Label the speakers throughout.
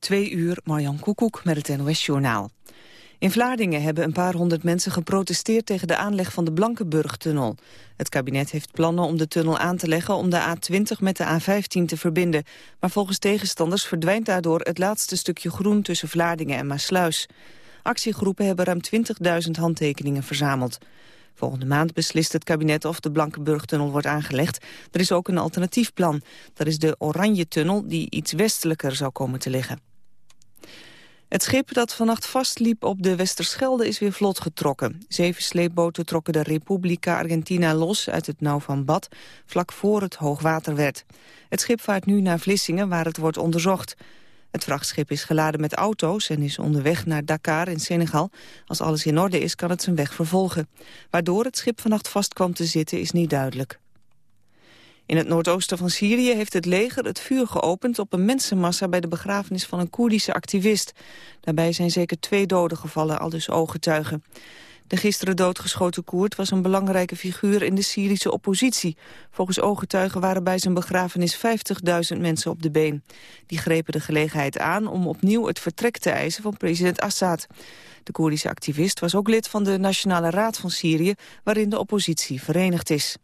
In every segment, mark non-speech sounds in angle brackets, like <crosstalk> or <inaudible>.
Speaker 1: Twee uur, Marjan Koekoek met het NOS-journaal. In Vlaardingen hebben een paar honderd mensen geprotesteerd tegen de aanleg van de Blankenburg-tunnel. Het kabinet heeft plannen om de tunnel aan te leggen om de A20 met de A15 te verbinden. Maar volgens tegenstanders verdwijnt daardoor het laatste stukje groen tussen Vlaardingen en Maasluis. Actiegroepen hebben ruim 20.000 handtekeningen verzameld. Volgende maand beslist het kabinet of de Blankenburg-tunnel wordt aangelegd. Er is ook een alternatief plan. Dat is de Oranje-tunnel die iets westelijker zou komen te liggen. Het schip dat vannacht vastliep op de Westerschelde is weer vlot getrokken. Zeven sleepboten trokken de Republica Argentina los uit het nauw van Bad, vlak voor het hoogwater werd. Het schip vaart nu naar Vlissingen, waar het wordt onderzocht. Het vrachtschip is geladen met auto's en is onderweg naar Dakar in Senegal. Als alles in orde is, kan het zijn weg vervolgen. Waardoor het schip vannacht vast kwam te zitten is niet duidelijk. In het noordoosten van Syrië heeft het leger het vuur geopend op een mensenmassa bij de begrafenis van een Koerdische activist. Daarbij zijn zeker twee doden gevallen, al dus ooggetuigen. De gisteren doodgeschoten Koerd was een belangrijke figuur in de Syrische oppositie. Volgens ooggetuigen waren bij zijn begrafenis 50.000 mensen op de been. Die grepen de gelegenheid aan om opnieuw het vertrek te eisen van president Assad. De Koerdische activist was ook lid van de Nationale Raad van Syrië, waarin de oppositie verenigd is.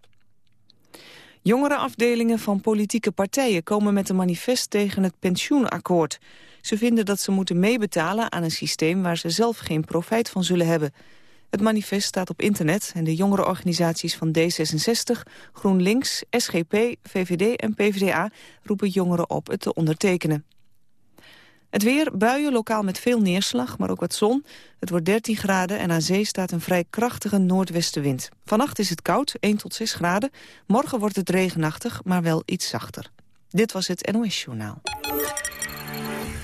Speaker 1: Jongere afdelingen van politieke partijen komen met een manifest tegen het pensioenakkoord. Ze vinden dat ze moeten meebetalen aan een systeem waar ze zelf geen profijt van zullen hebben. Het manifest staat op internet en de jongerenorganisaties van D66, GroenLinks, SGP, VVD en PvdA roepen jongeren op het te ondertekenen. Het weer, buien lokaal met veel neerslag, maar ook wat zon. Het wordt 13 graden en aan zee staat een vrij krachtige noordwestenwind. Vannacht is het koud, 1 tot 6 graden. Morgen wordt het regenachtig, maar wel iets zachter. Dit was het NOS Journaal.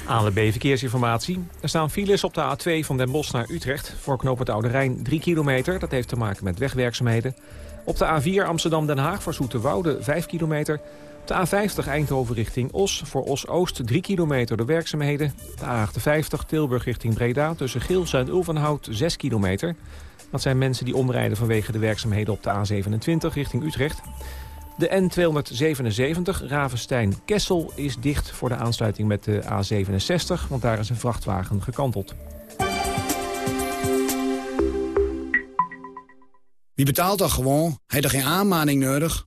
Speaker 2: ANWB Verkeersinformatie. Er staan files op de A2 van Den Bosch naar Utrecht. Voor knooppunt Oude Rijn 3 kilometer. Dat heeft te maken met wegwerkzaamheden. Op de A4 Amsterdam-Den Haag voor Zoeterwoude 5 kilometer. De A50 Eindhoven richting Os. Voor Os-Oost 3 kilometer de werkzaamheden. De A58 Tilburg richting Breda. Tussen Geels en Ulvenhout 6 kilometer. Dat zijn mensen die omrijden vanwege de werkzaamheden op de A27 richting Utrecht. De N277 Ravenstein-Kessel is dicht voor de aansluiting met de A67... want daar is een vrachtwagen gekanteld.
Speaker 3: Wie betaalt dat gewoon? Heeft er geen aanmaning nodig?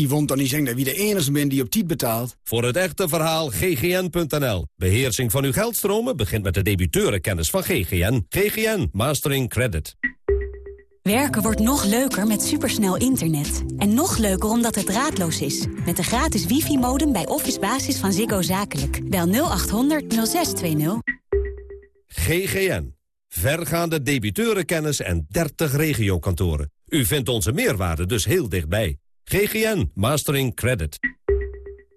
Speaker 3: Yvonne dan niet zeggen dat wie de enige bent die op tijd betaalt?
Speaker 4: Voor het echte verhaal ggn.nl. Beheersing van uw geldstromen begint met de debiteurenkennis van GGN. GGN Mastering Credit.
Speaker 5: Werken wordt nog leuker met supersnel internet. En nog leuker omdat het draadloos is. Met de gratis wifi-modem bij Office Basis van Ziggo Zakelijk. Bel 0800 0620.
Speaker 4: GGN. Vergaande debiteurenkennis en 30 regiokantoren. U vindt onze meerwaarde dus heel dichtbij. GGN Mastering Credit.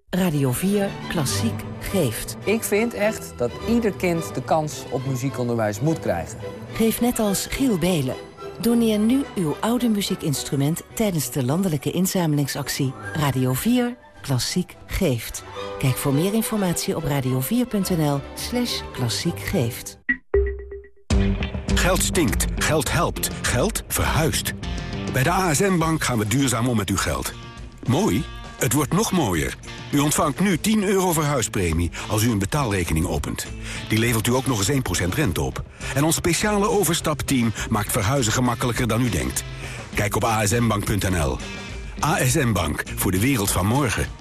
Speaker 6: Radio 4 Klassiek geeft.
Speaker 7: Ik vind echt dat ieder kind de kans op muziekonderwijs moet krijgen.
Speaker 6: Geef net als Giel Belen. Doneer nu uw oude muziekinstrument tijdens de landelijke inzamelingsactie Radio 4 Klassiek geeft. Kijk voor meer informatie op radio4.nl slash klassiek geeft.
Speaker 8: Geld stinkt, geld helpt, geld verhuist. Bij de ASM Bank gaan we duurzaam om met uw geld. Mooi? Het wordt nog mooier. U ontvangt nu 10 euro verhuispremie als u een betaalrekening opent. Die levert u ook nog eens 1% rente op. En ons speciale overstapteam maakt verhuizen gemakkelijker dan u denkt. Kijk op asmbank.nl. ASM Bank, voor de wereld van morgen.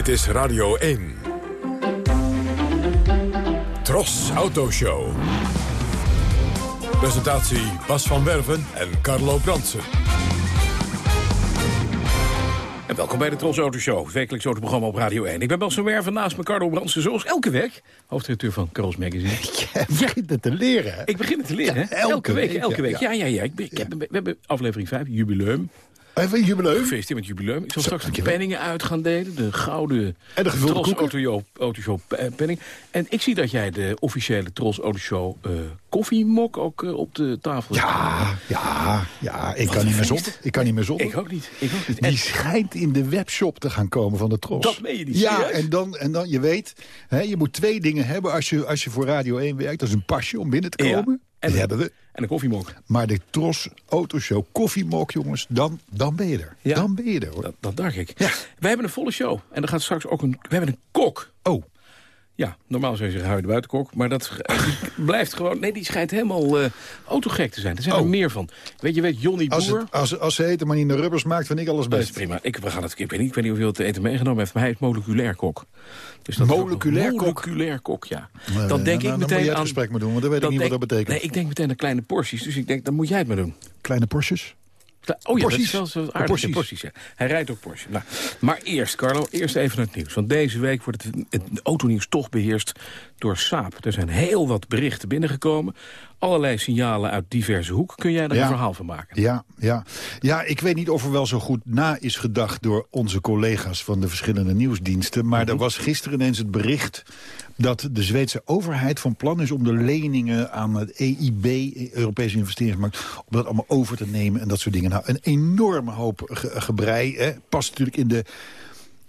Speaker 9: Dit is Radio 1. Tros Autoshow. Presentatie Bas van Werven en Carlo Bransen.
Speaker 10: En welkom bij de Tros Auto Show, het wekelijks autoprogramma op Radio 1. Ik ben Bas van Werven, naast me Carlo Bransen, zoals elke week. Hoofdredacteur van Carlos Magazine. <laughs>
Speaker 11: Je begint het te leren, hè?
Speaker 10: Ik begin het te leren,
Speaker 11: Ja, elke
Speaker 10: week,
Speaker 11: week,
Speaker 10: elke
Speaker 11: ja,
Speaker 10: week. Ja, ja, ja. Ik, ben- ik heb, we hebben aflevering 5, jubileum.
Speaker 11: Even een jubileum.
Speaker 10: Gefeliciteerd met jubileum. Ik zal
Speaker 11: Zo,
Speaker 10: straks de
Speaker 11: dankjewel.
Speaker 10: penningen uit gaan delen. De gouden
Speaker 11: En de
Speaker 10: Tros. Autoshow, penning. En ik zie dat jij de officiële Tros Autoshow eh koffiemok ook eh, op de tafel hebt.
Speaker 11: Ja, ja, ja. Ik
Speaker 10: Wat
Speaker 11: kan niet meer zonder. Ik kan niet meer zonder.
Speaker 10: Ik ook niet. Ik ook niet.
Speaker 11: Die
Speaker 10: En-
Speaker 11: schijnt in de webshop te gaan komen van de Tros.
Speaker 10: Dat meen je niet,
Speaker 11: Ja,
Speaker 10: serieus?
Speaker 11: en dan, en dan, je weet, hè, je moet twee dingen hebben als je, als je voor Radio 1 werkt. Dat is een pasje om binnen te
Speaker 10: Ja. En-
Speaker 11: Die hebben we.
Speaker 10: en een koffiemok.
Speaker 11: Maar de Tros Autoshow koffiemok, jongens, dan, dan ben je er.
Speaker 10: Ja.
Speaker 11: Dan ben je er, hoor.
Speaker 10: Dat, dat dacht ik.
Speaker 11: Ja.
Speaker 10: We hebben een volle show. En er gaat straks ook een... We hebben een kok.
Speaker 11: Oh,
Speaker 10: Ja, normaal zou je zeggen de buitenkok. Maar dat die <laughs> blijft gewoon... Nee, die schijnt helemaal eh autogek te zijn. Er zijn er
Speaker 11: Oh.
Speaker 10: meer van. Weet je, weet Johnny
Speaker 11: als,
Speaker 10: Boer...
Speaker 11: het, als, als ze eten maar niet naar rubbers maakt, vind ik alles
Speaker 10: Dat is
Speaker 11: best.
Speaker 10: prima. Ik, we gaan het, ik, weet niet, ik weet niet het te eten meegenomen heeft, maar hij is moleculair kok. Dus dat
Speaker 11: Moleculair kok?
Speaker 10: Moleculair kok, ja.
Speaker 11: Eh,
Speaker 10: dan denk
Speaker 11: nou,
Speaker 10: ik
Speaker 11: dan moet
Speaker 10: meteen
Speaker 11: jij het
Speaker 10: aan...
Speaker 11: gesprek maar doen, want dan weet ik niet wat dat betekent.
Speaker 10: Nee, ik denk meteen aan kleine porties. Dus ik denk, dan moet jij het maar doen.
Speaker 11: Kleine porties?
Speaker 10: Oh ja,
Speaker 11: Porties.
Speaker 10: dat is wel
Speaker 11: Oh,
Speaker 10: aardig.
Speaker 11: porties.
Speaker 10: ja, porties ja. Hij rijdt ook Porsche. Nou, maar eerst, Carlo, eerst even het nieuws. Want deze week wordt het, het autonieuws toch beheerst door Saab. Er zijn heel wat berichten binnengekomen. Allerlei signalen uit diverse hoeken. Kun jij daar
Speaker 11: Ja.
Speaker 10: een verhaal van maken?
Speaker 11: Ja, ja. ja, ik weet niet of er wel zo goed na is gedacht... door onze collega's van de verschillende nieuwsdiensten. Maar
Speaker 10: Mhm.
Speaker 11: er was gisteren ineens het bericht dat de Zweedse overheid van plan is... om de leningen aan het EIB, Europese Investeringsmarkt... om dat allemaal over te nemen en dat soort dingen. Nou, een enorme hoop ge gebrei. Hè. Past natuurlijk in de...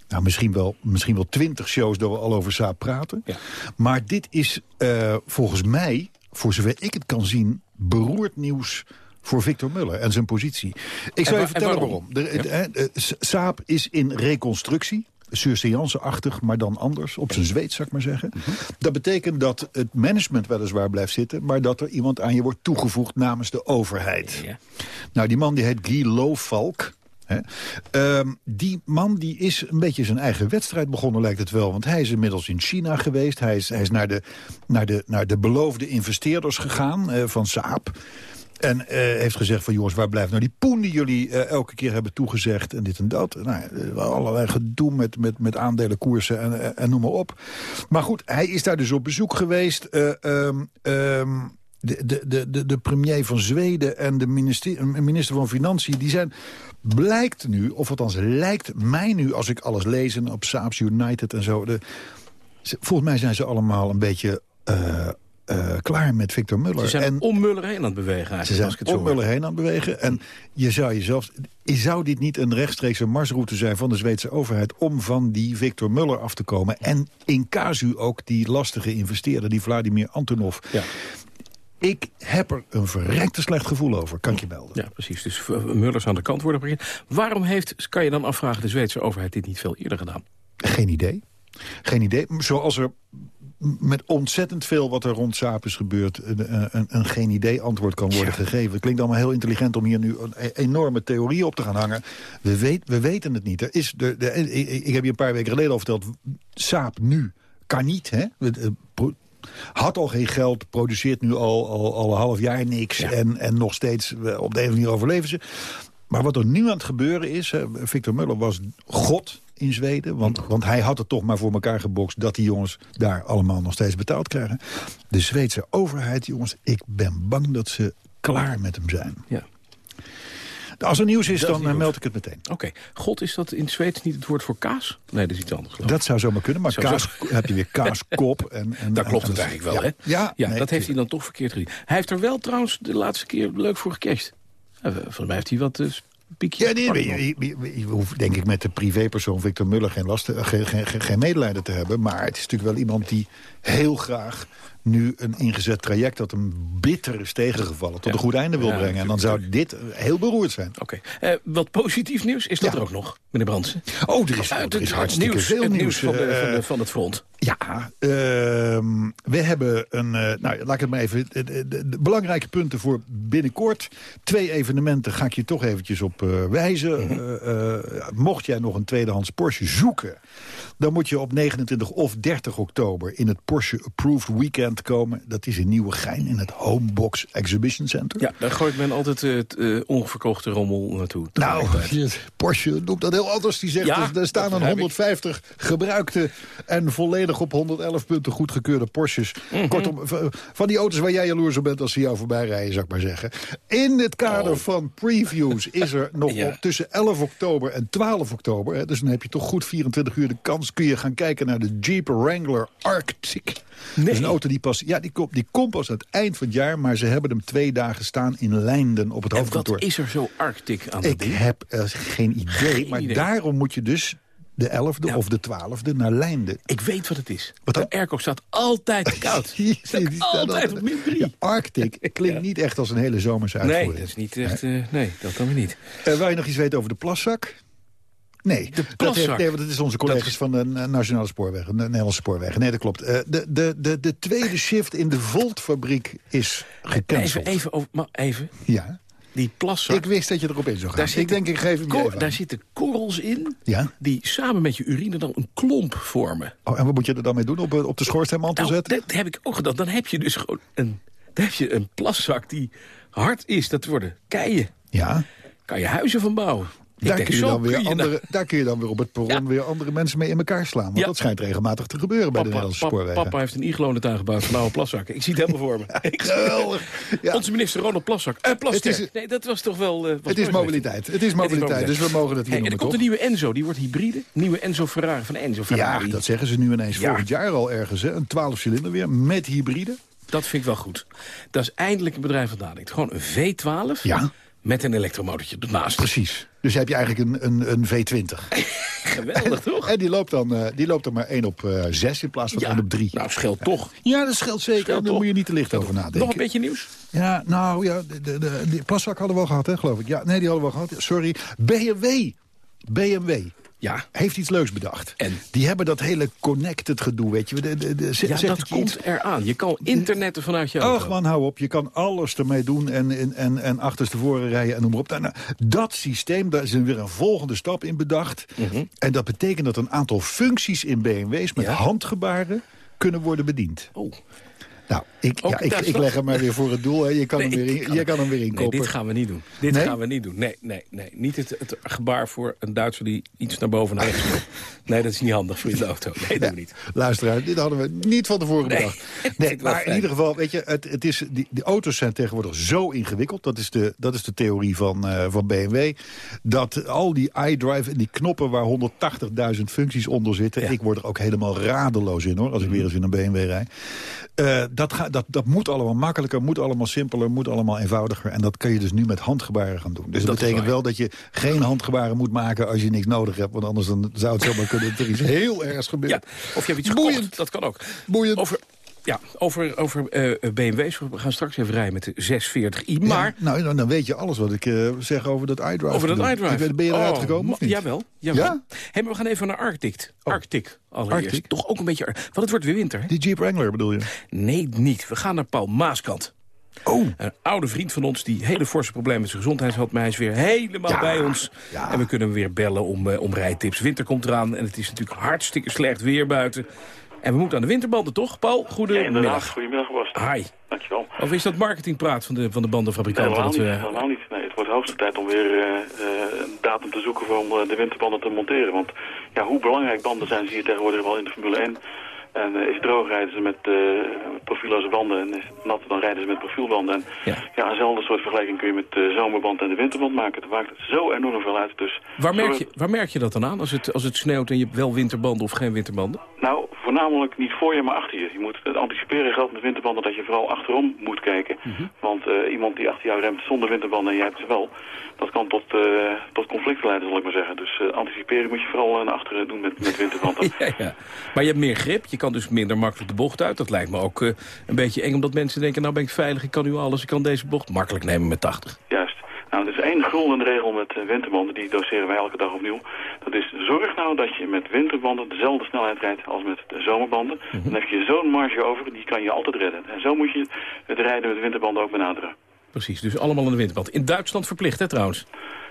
Speaker 11: Nou, misschien wel, misschien wel twintig shows dat we al over Saab praten.
Speaker 10: Ja.
Speaker 11: Maar dit is eh, volgens mij, voor zover ik het kan zien... beroerd nieuws voor Victor Muller en zijn positie. Ik zal
Speaker 10: wa-
Speaker 11: je vertellen
Speaker 10: en
Speaker 11: waarom. de- S- Saab is in reconstructie. Surseance-achtig, maar dan anders. Op zijn Zweeds, zou ik maar zeggen.
Speaker 10: Mhm.
Speaker 11: Dat betekent dat het management weliswaar blijft zitten... maar dat er iemand aan je wordt toegevoegd namens de overheid.
Speaker 10: Ja.
Speaker 11: Nou, die man die heet Guy Loofvalk. Ehm, die man die is een beetje zijn eigen wedstrijd begonnen, lijkt het wel. Want hij is inmiddels in China geweest. Hij is, hij is naar, de, naar, de, naar de beloofde investeerders gegaan eh, van Saab. En eh, heeft gezegd van jongens, waar blijft nou die poen die jullie eh, elke keer hebben toegezegd en dit en dat. Nou, allerlei gedoe met, met, met aandelenkoersen en, en, noem maar op. Maar goed, hij is daar dus op bezoek geweest. De, de, de, de, de premier van Zweden en de minister, minister van Financiën... die zijn, blijkt nu, of althans lijkt mij nu... als ik alles lees en op Saabs United en zo... De, volgens mij zijn ze allemaal een beetje eh, eh, klaar met Victor Muller.
Speaker 10: Ze zijn
Speaker 11: en,
Speaker 10: om Muller heen aan het bewegen eigenlijk,
Speaker 11: ze zijn
Speaker 10: als ik het
Speaker 11: om. Muller heen aan het bewegen. En je zou jezelf... Zou dit niet een rechtstreekse marsroute zijn van de Zweedse overheid... om van die Victor Muller af te komen? En in casu ook die lastige investeerder, die Vladimir Antonov.
Speaker 10: Ja.
Speaker 11: Ik heb er een verrekte slecht gevoel over, kan ik je melden.
Speaker 10: Ja, precies. Dus eh, Mullers aan de kant worden. Waarom heeft, kan je dan afvragen, de Zweedse overheid dit niet veel eerder gedaan?
Speaker 11: Geen idee. Geen idee. Zoals er met ontzettend veel wat er rond Saab is gebeurd... een, een, een geen idee antwoord kan worden gegeven. Het klinkt allemaal heel intelligent om hier nu een enorme theorie op te gaan hangen. We, weet, we weten het niet. Er is de, de, ik, heb je een paar weken geleden al verteld... Saab nu kan niet, hè? Had al geen geld, produceert nu al, al, al een half jaar niks... En, en nog steeds eh, op de een of andere manier overleven ze. Maar wat er nu aan het gebeuren is... Victor Muller was god in Zweden. Want, want hij had het toch maar voor elkaar gebokst... dat die jongens daar allemaal nog steeds betaald krijgen. De Zweedse overheid, jongens, ik ben bang dat ze klaar met hem zijn.
Speaker 10: Ja.
Speaker 11: Als er nieuws is,
Speaker 10: Dat
Speaker 11: dan eh, meld ik het meteen.
Speaker 10: Oké. God, is dat in het Zweeds niet het woord voor kaas? Nee, dat is iets anders.
Speaker 11: Dat zou zomaar kunnen, maar
Speaker 10: Zo-
Speaker 11: kaas,
Speaker 10: zo.
Speaker 11: heb je weer kaaskop. En, <laughs> en,
Speaker 10: Daar klopt
Speaker 11: en-
Speaker 10: het
Speaker 11: en-
Speaker 10: eigenlijk wel,
Speaker 11: ja.
Speaker 10: hè?
Speaker 11: Ja,
Speaker 10: ja
Speaker 11: nee,
Speaker 10: dat heeft hij dan toch verkeerd gezien. Hij heeft er wel trouwens de laatste keer leuk voor gecashed. Volgens mij heeft hij wat uh, piekje.
Speaker 11: Ja, nee, je, je- je- je hoeft denk ik met de privépersoon Victor Muller geen, last, geen, geen medelijden te hebben. Maar het is natuurlijk wel iemand die heel graag nu een ingezet traject... dat hem bitter is tegengevallen, tot een goed einde wil brengen. En dan zou dit heel beroerd zijn.
Speaker 10: Oké. Eh, wat positief nieuws is dat er ook nog, meneer Brandsen.
Speaker 11: Oh, er is, er is hartstikke
Speaker 10: nieuws,
Speaker 11: veel nieuws.
Speaker 10: van, de,
Speaker 11: eh,
Speaker 10: van, de, van het front.
Speaker 11: Ja, ehm, we hebben een... eh, nou, laat ik het maar even... De, de- belangrijke punten voor binnenkort. Twee evenementen ga ik je toch eventjes op wijzen.
Speaker 10: Mhm.
Speaker 11: Mocht jij nog een tweedehands Porsche zoeken... dan moet je op 29 of 30 oktober in het Porsche Approved Weekend komen. Dat is in Nieuwegein in het Homebox Exhibition Center.
Speaker 10: Ja, daar gooit men altijd eh, het eh, onverkochte rommel naartoe.
Speaker 11: Nou, Porsche noemt dat heel anders. Die zegt,
Speaker 10: Ja,
Speaker 11: dus, er staan een
Speaker 10: ik.
Speaker 11: 150 gebruikte en volledig op 111 punten goedgekeurde Porsches.
Speaker 10: Mhm.
Speaker 11: Kortom, van die auto's waar jij jaloers op bent als ze jou voorbij rijden, zou ik maar zeggen. In het kader van previews is er <laughs> nog
Speaker 10: Oh. Ja.
Speaker 11: op tussen 11 oktober en 12 oktober... Hè, dus dan heb je toch goed 24 uur de kans... kun je gaan kijken naar de Jeep Wrangler Arctic. Dat is een auto die pas... Ja, die komt, die komt pas aan het eind van het jaar... maar ze hebben hem twee dagen staan in Leinden op het
Speaker 10: En
Speaker 11: hoofdkantoor.
Speaker 10: wat is er zo arctic aan
Speaker 11: Ik
Speaker 10: ding?
Speaker 11: heb eh, geen idee,
Speaker 10: Geen
Speaker 11: maar
Speaker 10: idee.
Speaker 11: daarom moet je dus de 11e of de 12e naar Leinden.
Speaker 10: Ik weet wat het is.
Speaker 11: Wat dan?
Speaker 10: de airco staat altijd koud. <laughs>
Speaker 11: Die-
Speaker 10: Staat altijd op min 3.
Speaker 11: Ja, Arctic <laughs> klinkt niet echt als een hele zomerse
Speaker 10: nee,
Speaker 11: uitvoering.
Speaker 10: dat is niet echt... eh, nee, dat dan weer niet.
Speaker 11: Eh, wil je nog iets weten over de plaszak? Nee,
Speaker 10: De
Speaker 11: dat heeft, nee, want het is onze collega's van de Na- Nationale Spoorwegen, de Nederlandse Spoorwegen. Nee, dat klopt. Eh, de, de, de, de tweede shift in de Volt-fabriek is gecanceld.
Speaker 10: Even, even, maar even.
Speaker 11: Ja,
Speaker 10: Die plaszak.
Speaker 11: ik wist dat je erop in zou gaan.
Speaker 10: Daar
Speaker 11: ik denk, ik geef hem even
Speaker 10: daar zitten korrels in
Speaker 11: Ja?
Speaker 10: die samen met je urine dan een klomp vormen.
Speaker 11: Oh, en wat moet je er dan mee doen? Op, op de schoorsteenmantel
Speaker 10: Nou,
Speaker 11: zetten?
Speaker 10: dat heb ik ook gedaan. Dan heb je dus gewoon een, dan heb je een plaszak die hard is. Dat worden keien.
Speaker 11: Ja.
Speaker 10: Kan je huizen van bouwen.
Speaker 11: Daar
Speaker 10: denk,
Speaker 11: kun, je dan weer
Speaker 10: kun je
Speaker 11: andere,
Speaker 10: nou-
Speaker 11: daar kun je dan weer op het perron
Speaker 10: Ja.
Speaker 11: weer andere mensen mee in elkaar slaan. Want
Speaker 10: Ja.
Speaker 11: dat schijnt regelmatig te gebeuren bij de Nederlandse
Speaker 10: papa,
Speaker 11: spoorwegen.
Speaker 10: papa heeft een iglo tuin gebouwd van oude plaszakken. Ik zie het helemaal voor me. <laughs>
Speaker 11: Geweldig. Ja.
Speaker 10: Onze minister Ronald Plasszak. Eh, Plasterk.
Speaker 11: Het is-
Speaker 10: nee, dat was toch wel... eh, was
Speaker 11: Het is mobiliteit. Het is mobiliteit, dus we mogen het hier
Speaker 10: Hey, en er
Speaker 11: noemen,
Speaker 10: komt
Speaker 11: toch?
Speaker 10: een nieuwe Enzo, die wordt hybride. Nieuwe Enzo Ferrari van Enzo Ferrari.
Speaker 11: Ja, dat zeggen ze nu ineens volgend jaar al ergens. Hè? Een 12-cilinder weer, met hybride.
Speaker 10: Dat vind ik wel goed. Dat is eindelijk een bedrijf dat nadenkt. Gewoon een V12
Speaker 11: Ja.
Speaker 10: met een elektromotortje ernaast.
Speaker 11: Precies. Dus heb je eigenlijk een, een, een V20. <laughs>
Speaker 10: Geweldig, toch?
Speaker 11: En die loopt dan, eh, die loopt dan maar 1 op eh 6 in plaats van
Speaker 10: Ja,
Speaker 11: 1 op 3.
Speaker 10: Nou, scheelt toch.
Speaker 11: Ja, dat scheelt zeker.
Speaker 10: Scheelt
Speaker 11: Daar moet je niet te licht over nadenken.
Speaker 10: Nog een beetje nieuws?
Speaker 11: Ja, nou ja, de, de, de, die plaszak hadden we al gehad, hè, geloof ik. Ja, nee, die hadden we al gehad. Sorry. BMW. BMW.
Speaker 10: Ja.
Speaker 11: Heeft iets leuks bedacht.
Speaker 10: En?
Speaker 11: Die hebben dat hele connected gedoe, weet je. De, de, de,
Speaker 10: Ja, dat komt
Speaker 11: iets?
Speaker 10: eraan. Je kan internetten vanuit je auto.
Speaker 11: Och man, hou op. Je kan alles ermee doen en, en, en, en achterstevoren rijden en noem maar op. Nou, nou, dat systeem, daar is er weer een volgende stap in bedacht. En dat betekent dat een aantal functies in BMW's met
Speaker 10: Ja.
Speaker 11: handgebaren kunnen worden bediend.
Speaker 10: Oh.
Speaker 11: Nou, ik, ja, ik, ik leg hem maar weer voor het doel. Hè. Je kan,
Speaker 10: Nee,
Speaker 11: hem weer in,
Speaker 10: kan-
Speaker 11: je kan hem weer
Speaker 10: Nee,
Speaker 11: inkopen.
Speaker 10: dit gaan we niet doen. Dit
Speaker 11: Nee?
Speaker 10: gaan we niet doen. Nee, nee, nee. Niet het, het gebaar voor een Duitser die iets naar boven naar rechts wil. <laughs> Nee, dat is niet handig voor je auto. Nee, doen we niet.
Speaker 11: Luisteraar, dit hadden we niet van tevoren
Speaker 10: Nee.
Speaker 11: bedacht. <laughs> Nee, maar in ieder geval, weet je, het, het is, die, die auto's zijn tegenwoordig zo ingewikkeld. Dat is de, dat is de theorie van, eh, van BMW. Dat al die iDrive en die knoppen waar 180.000 functies onder zitten. Ik word er ook helemaal radeloos in hoor, als ik weer eens in een BMW rijd. Eh, dat, ga, dat, dat moet allemaal makkelijker, moet allemaal simpeler, moet allemaal eenvoudiger. En dat kun je dus nu met handgebaren gaan doen. Dus dat, betekent wel dat je geen handgebaren moet maken als je niks nodig hebt. Want anders dan zou het zomaar kunnen dat er iets <laughs> heel ergs gebeurt.
Speaker 10: Ja, of je hebt iets
Speaker 11: Boeiend.
Speaker 10: gekocht, dat kan ook.
Speaker 11: Boeiend.
Speaker 10: Over, ja, over, over eh, BMW's. We gaan straks even rijden met de 640i.
Speaker 11: Ja,
Speaker 10: Maar
Speaker 11: nou, dan, dan weet je alles wat ik eh, zeg over dat iDrive.
Speaker 10: over dat iDrive.
Speaker 11: Ben je eruit
Speaker 10: Oh,
Speaker 11: gekomen of
Speaker 10: ma-
Speaker 11: niet?
Speaker 10: Jawel. jawel.
Speaker 11: Ja?
Speaker 10: Hey, maar we gaan even naar Arctic. Arctic allereerst.
Speaker 11: Arctic?
Speaker 10: Toch ook een beetje... Want het wordt weer winter, hè?
Speaker 11: Die Jeep Wrangler bedoel je?
Speaker 10: Nee, niet. We gaan naar Paul Maaskant.
Speaker 11: Oh.
Speaker 10: Een oude vriend van ons die hele forse problemen met zijn gezondheid had. Maar hij is weer helemaal
Speaker 11: Ja,
Speaker 10: bij ons.
Speaker 11: ja.
Speaker 10: En we kunnen hem weer bellen om, eh, om rijtips. Winter komt eraan en het is natuurlijk hartstikke slecht weer buiten. En we moeten aan de winterbanden, toch? Paul,
Speaker 12: Ja,
Speaker 10: goedemiddag.
Speaker 12: inderdaad. Goedemiddag, Bas.
Speaker 10: Hi.
Speaker 12: Dankjewel.
Speaker 10: Of is dat marketingpraat van de, van de bandenfabrikant?
Speaker 12: helemaal,
Speaker 10: dat
Speaker 12: niet, helemaal niet. Nee, het wordt hoogste tijd om weer eh, eh, een datum te zoeken voor om eh, de winterbanden te monteren. Want ja, hoe belangrijk banden zijn, zie je tegenwoordig wel in de Formule 1. En eh, is het droog rijden ze met eh profielloze banden en is het nat dan rijden ze met profielbanden. En
Speaker 10: Ja.
Speaker 12: ja, eenzelfde soort vergelijking kun je met de zomerband en de winterband maken. Het maakt zo enorm veel uit. Dus
Speaker 10: Waar merk, je, waar merk je dat dan aan als het, als het sneeuwt en je hebt wel winterbanden of geen winterbanden?
Speaker 12: Nou, voornamelijk namelijk niet voor je, maar achter je. Je moet het anticiperen geldt met winterbanden dat je vooral achterom moet kijken. Want eh, iemand die achter jou remt zonder winterbanden en jij hebt ze wel, dat kan tot, eh, tot conflicten leiden, zal ik maar zeggen. Dus eh, anticiperen moet je vooral eh, naar achteren doen met, met <laughs> winterbanden.
Speaker 10: ja, ja. Maar je hebt meer grip, je kan dus minder makkelijk de bocht uit. Dat lijkt me ook eh, een beetje eng, omdat mensen denken... nou ben ik veilig, ik kan nu alles, ik kan deze bocht makkelijk nemen met 80.
Speaker 12: Juist. Nou, er is één gulden regel met eh, winterbanden, die doseren wij elke dag opnieuw. Dat is, zorg nou dat je met winterbanden dezelfde snelheid rijdt als met de zomerbanden. Dan heb je zo'n marge over, die kan je altijd redden. En zo moet je het rijden met winterbanden ook benaderen.
Speaker 10: Precies, dus allemaal aan de winterband. In Duitsland verplicht, hè trouwens?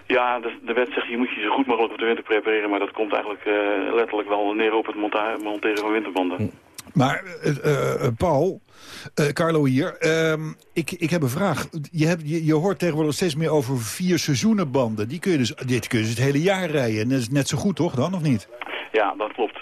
Speaker 12: Ja, de, de wet zegt je moet je zo goed mogelijk op de winter prepareren, maar dat komt eigenlijk eh, letterlijk wel neer op het monteren van winterbanden.
Speaker 11: Maar, eh, eh, Paul, Carlo hier, ehm, ik, ik heb een vraag. Je, hebt, je, je hoort tegenwoordig steeds meer over vier seizoenenbanden. Die kun je dus, dit kun je dus het hele jaar rijden. En dat is net zo goed, toch, dan, of niet?
Speaker 12: Ja, dat klopt.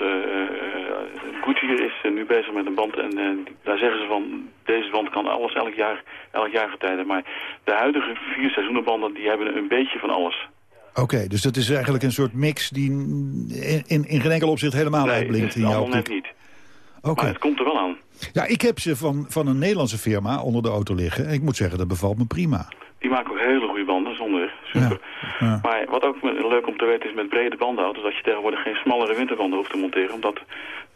Speaker 12: Goodyear is uh, nu bezig met een band en uh, daar zeggen ze van... deze band kan alles elk jaar, elk jaar vertijden. Maar de huidige vier seizoenenbanden die hebben een beetje van alles.
Speaker 11: Oké, okay, dus dat is eigenlijk een soort mix die in, in, in geen enkel opzicht helemaal
Speaker 12: nee,
Speaker 11: uitblinkt in
Speaker 12: jouw
Speaker 11: optiek.
Speaker 12: net niet.
Speaker 11: Oké.
Speaker 12: Maar het komt er wel aan.
Speaker 11: Ja, ik heb ze van, van een Nederlandse firma onder de auto liggen. En ik moet zeggen, dat bevalt me prima.
Speaker 12: Die maken ook hele goede banden, zonder super.
Speaker 11: Ja, ja.
Speaker 12: Maar wat ook leuk om te weten is met brede bandenauto's... dat je tegenwoordig geen smallere winterbanden hoeft te monteren. Omdat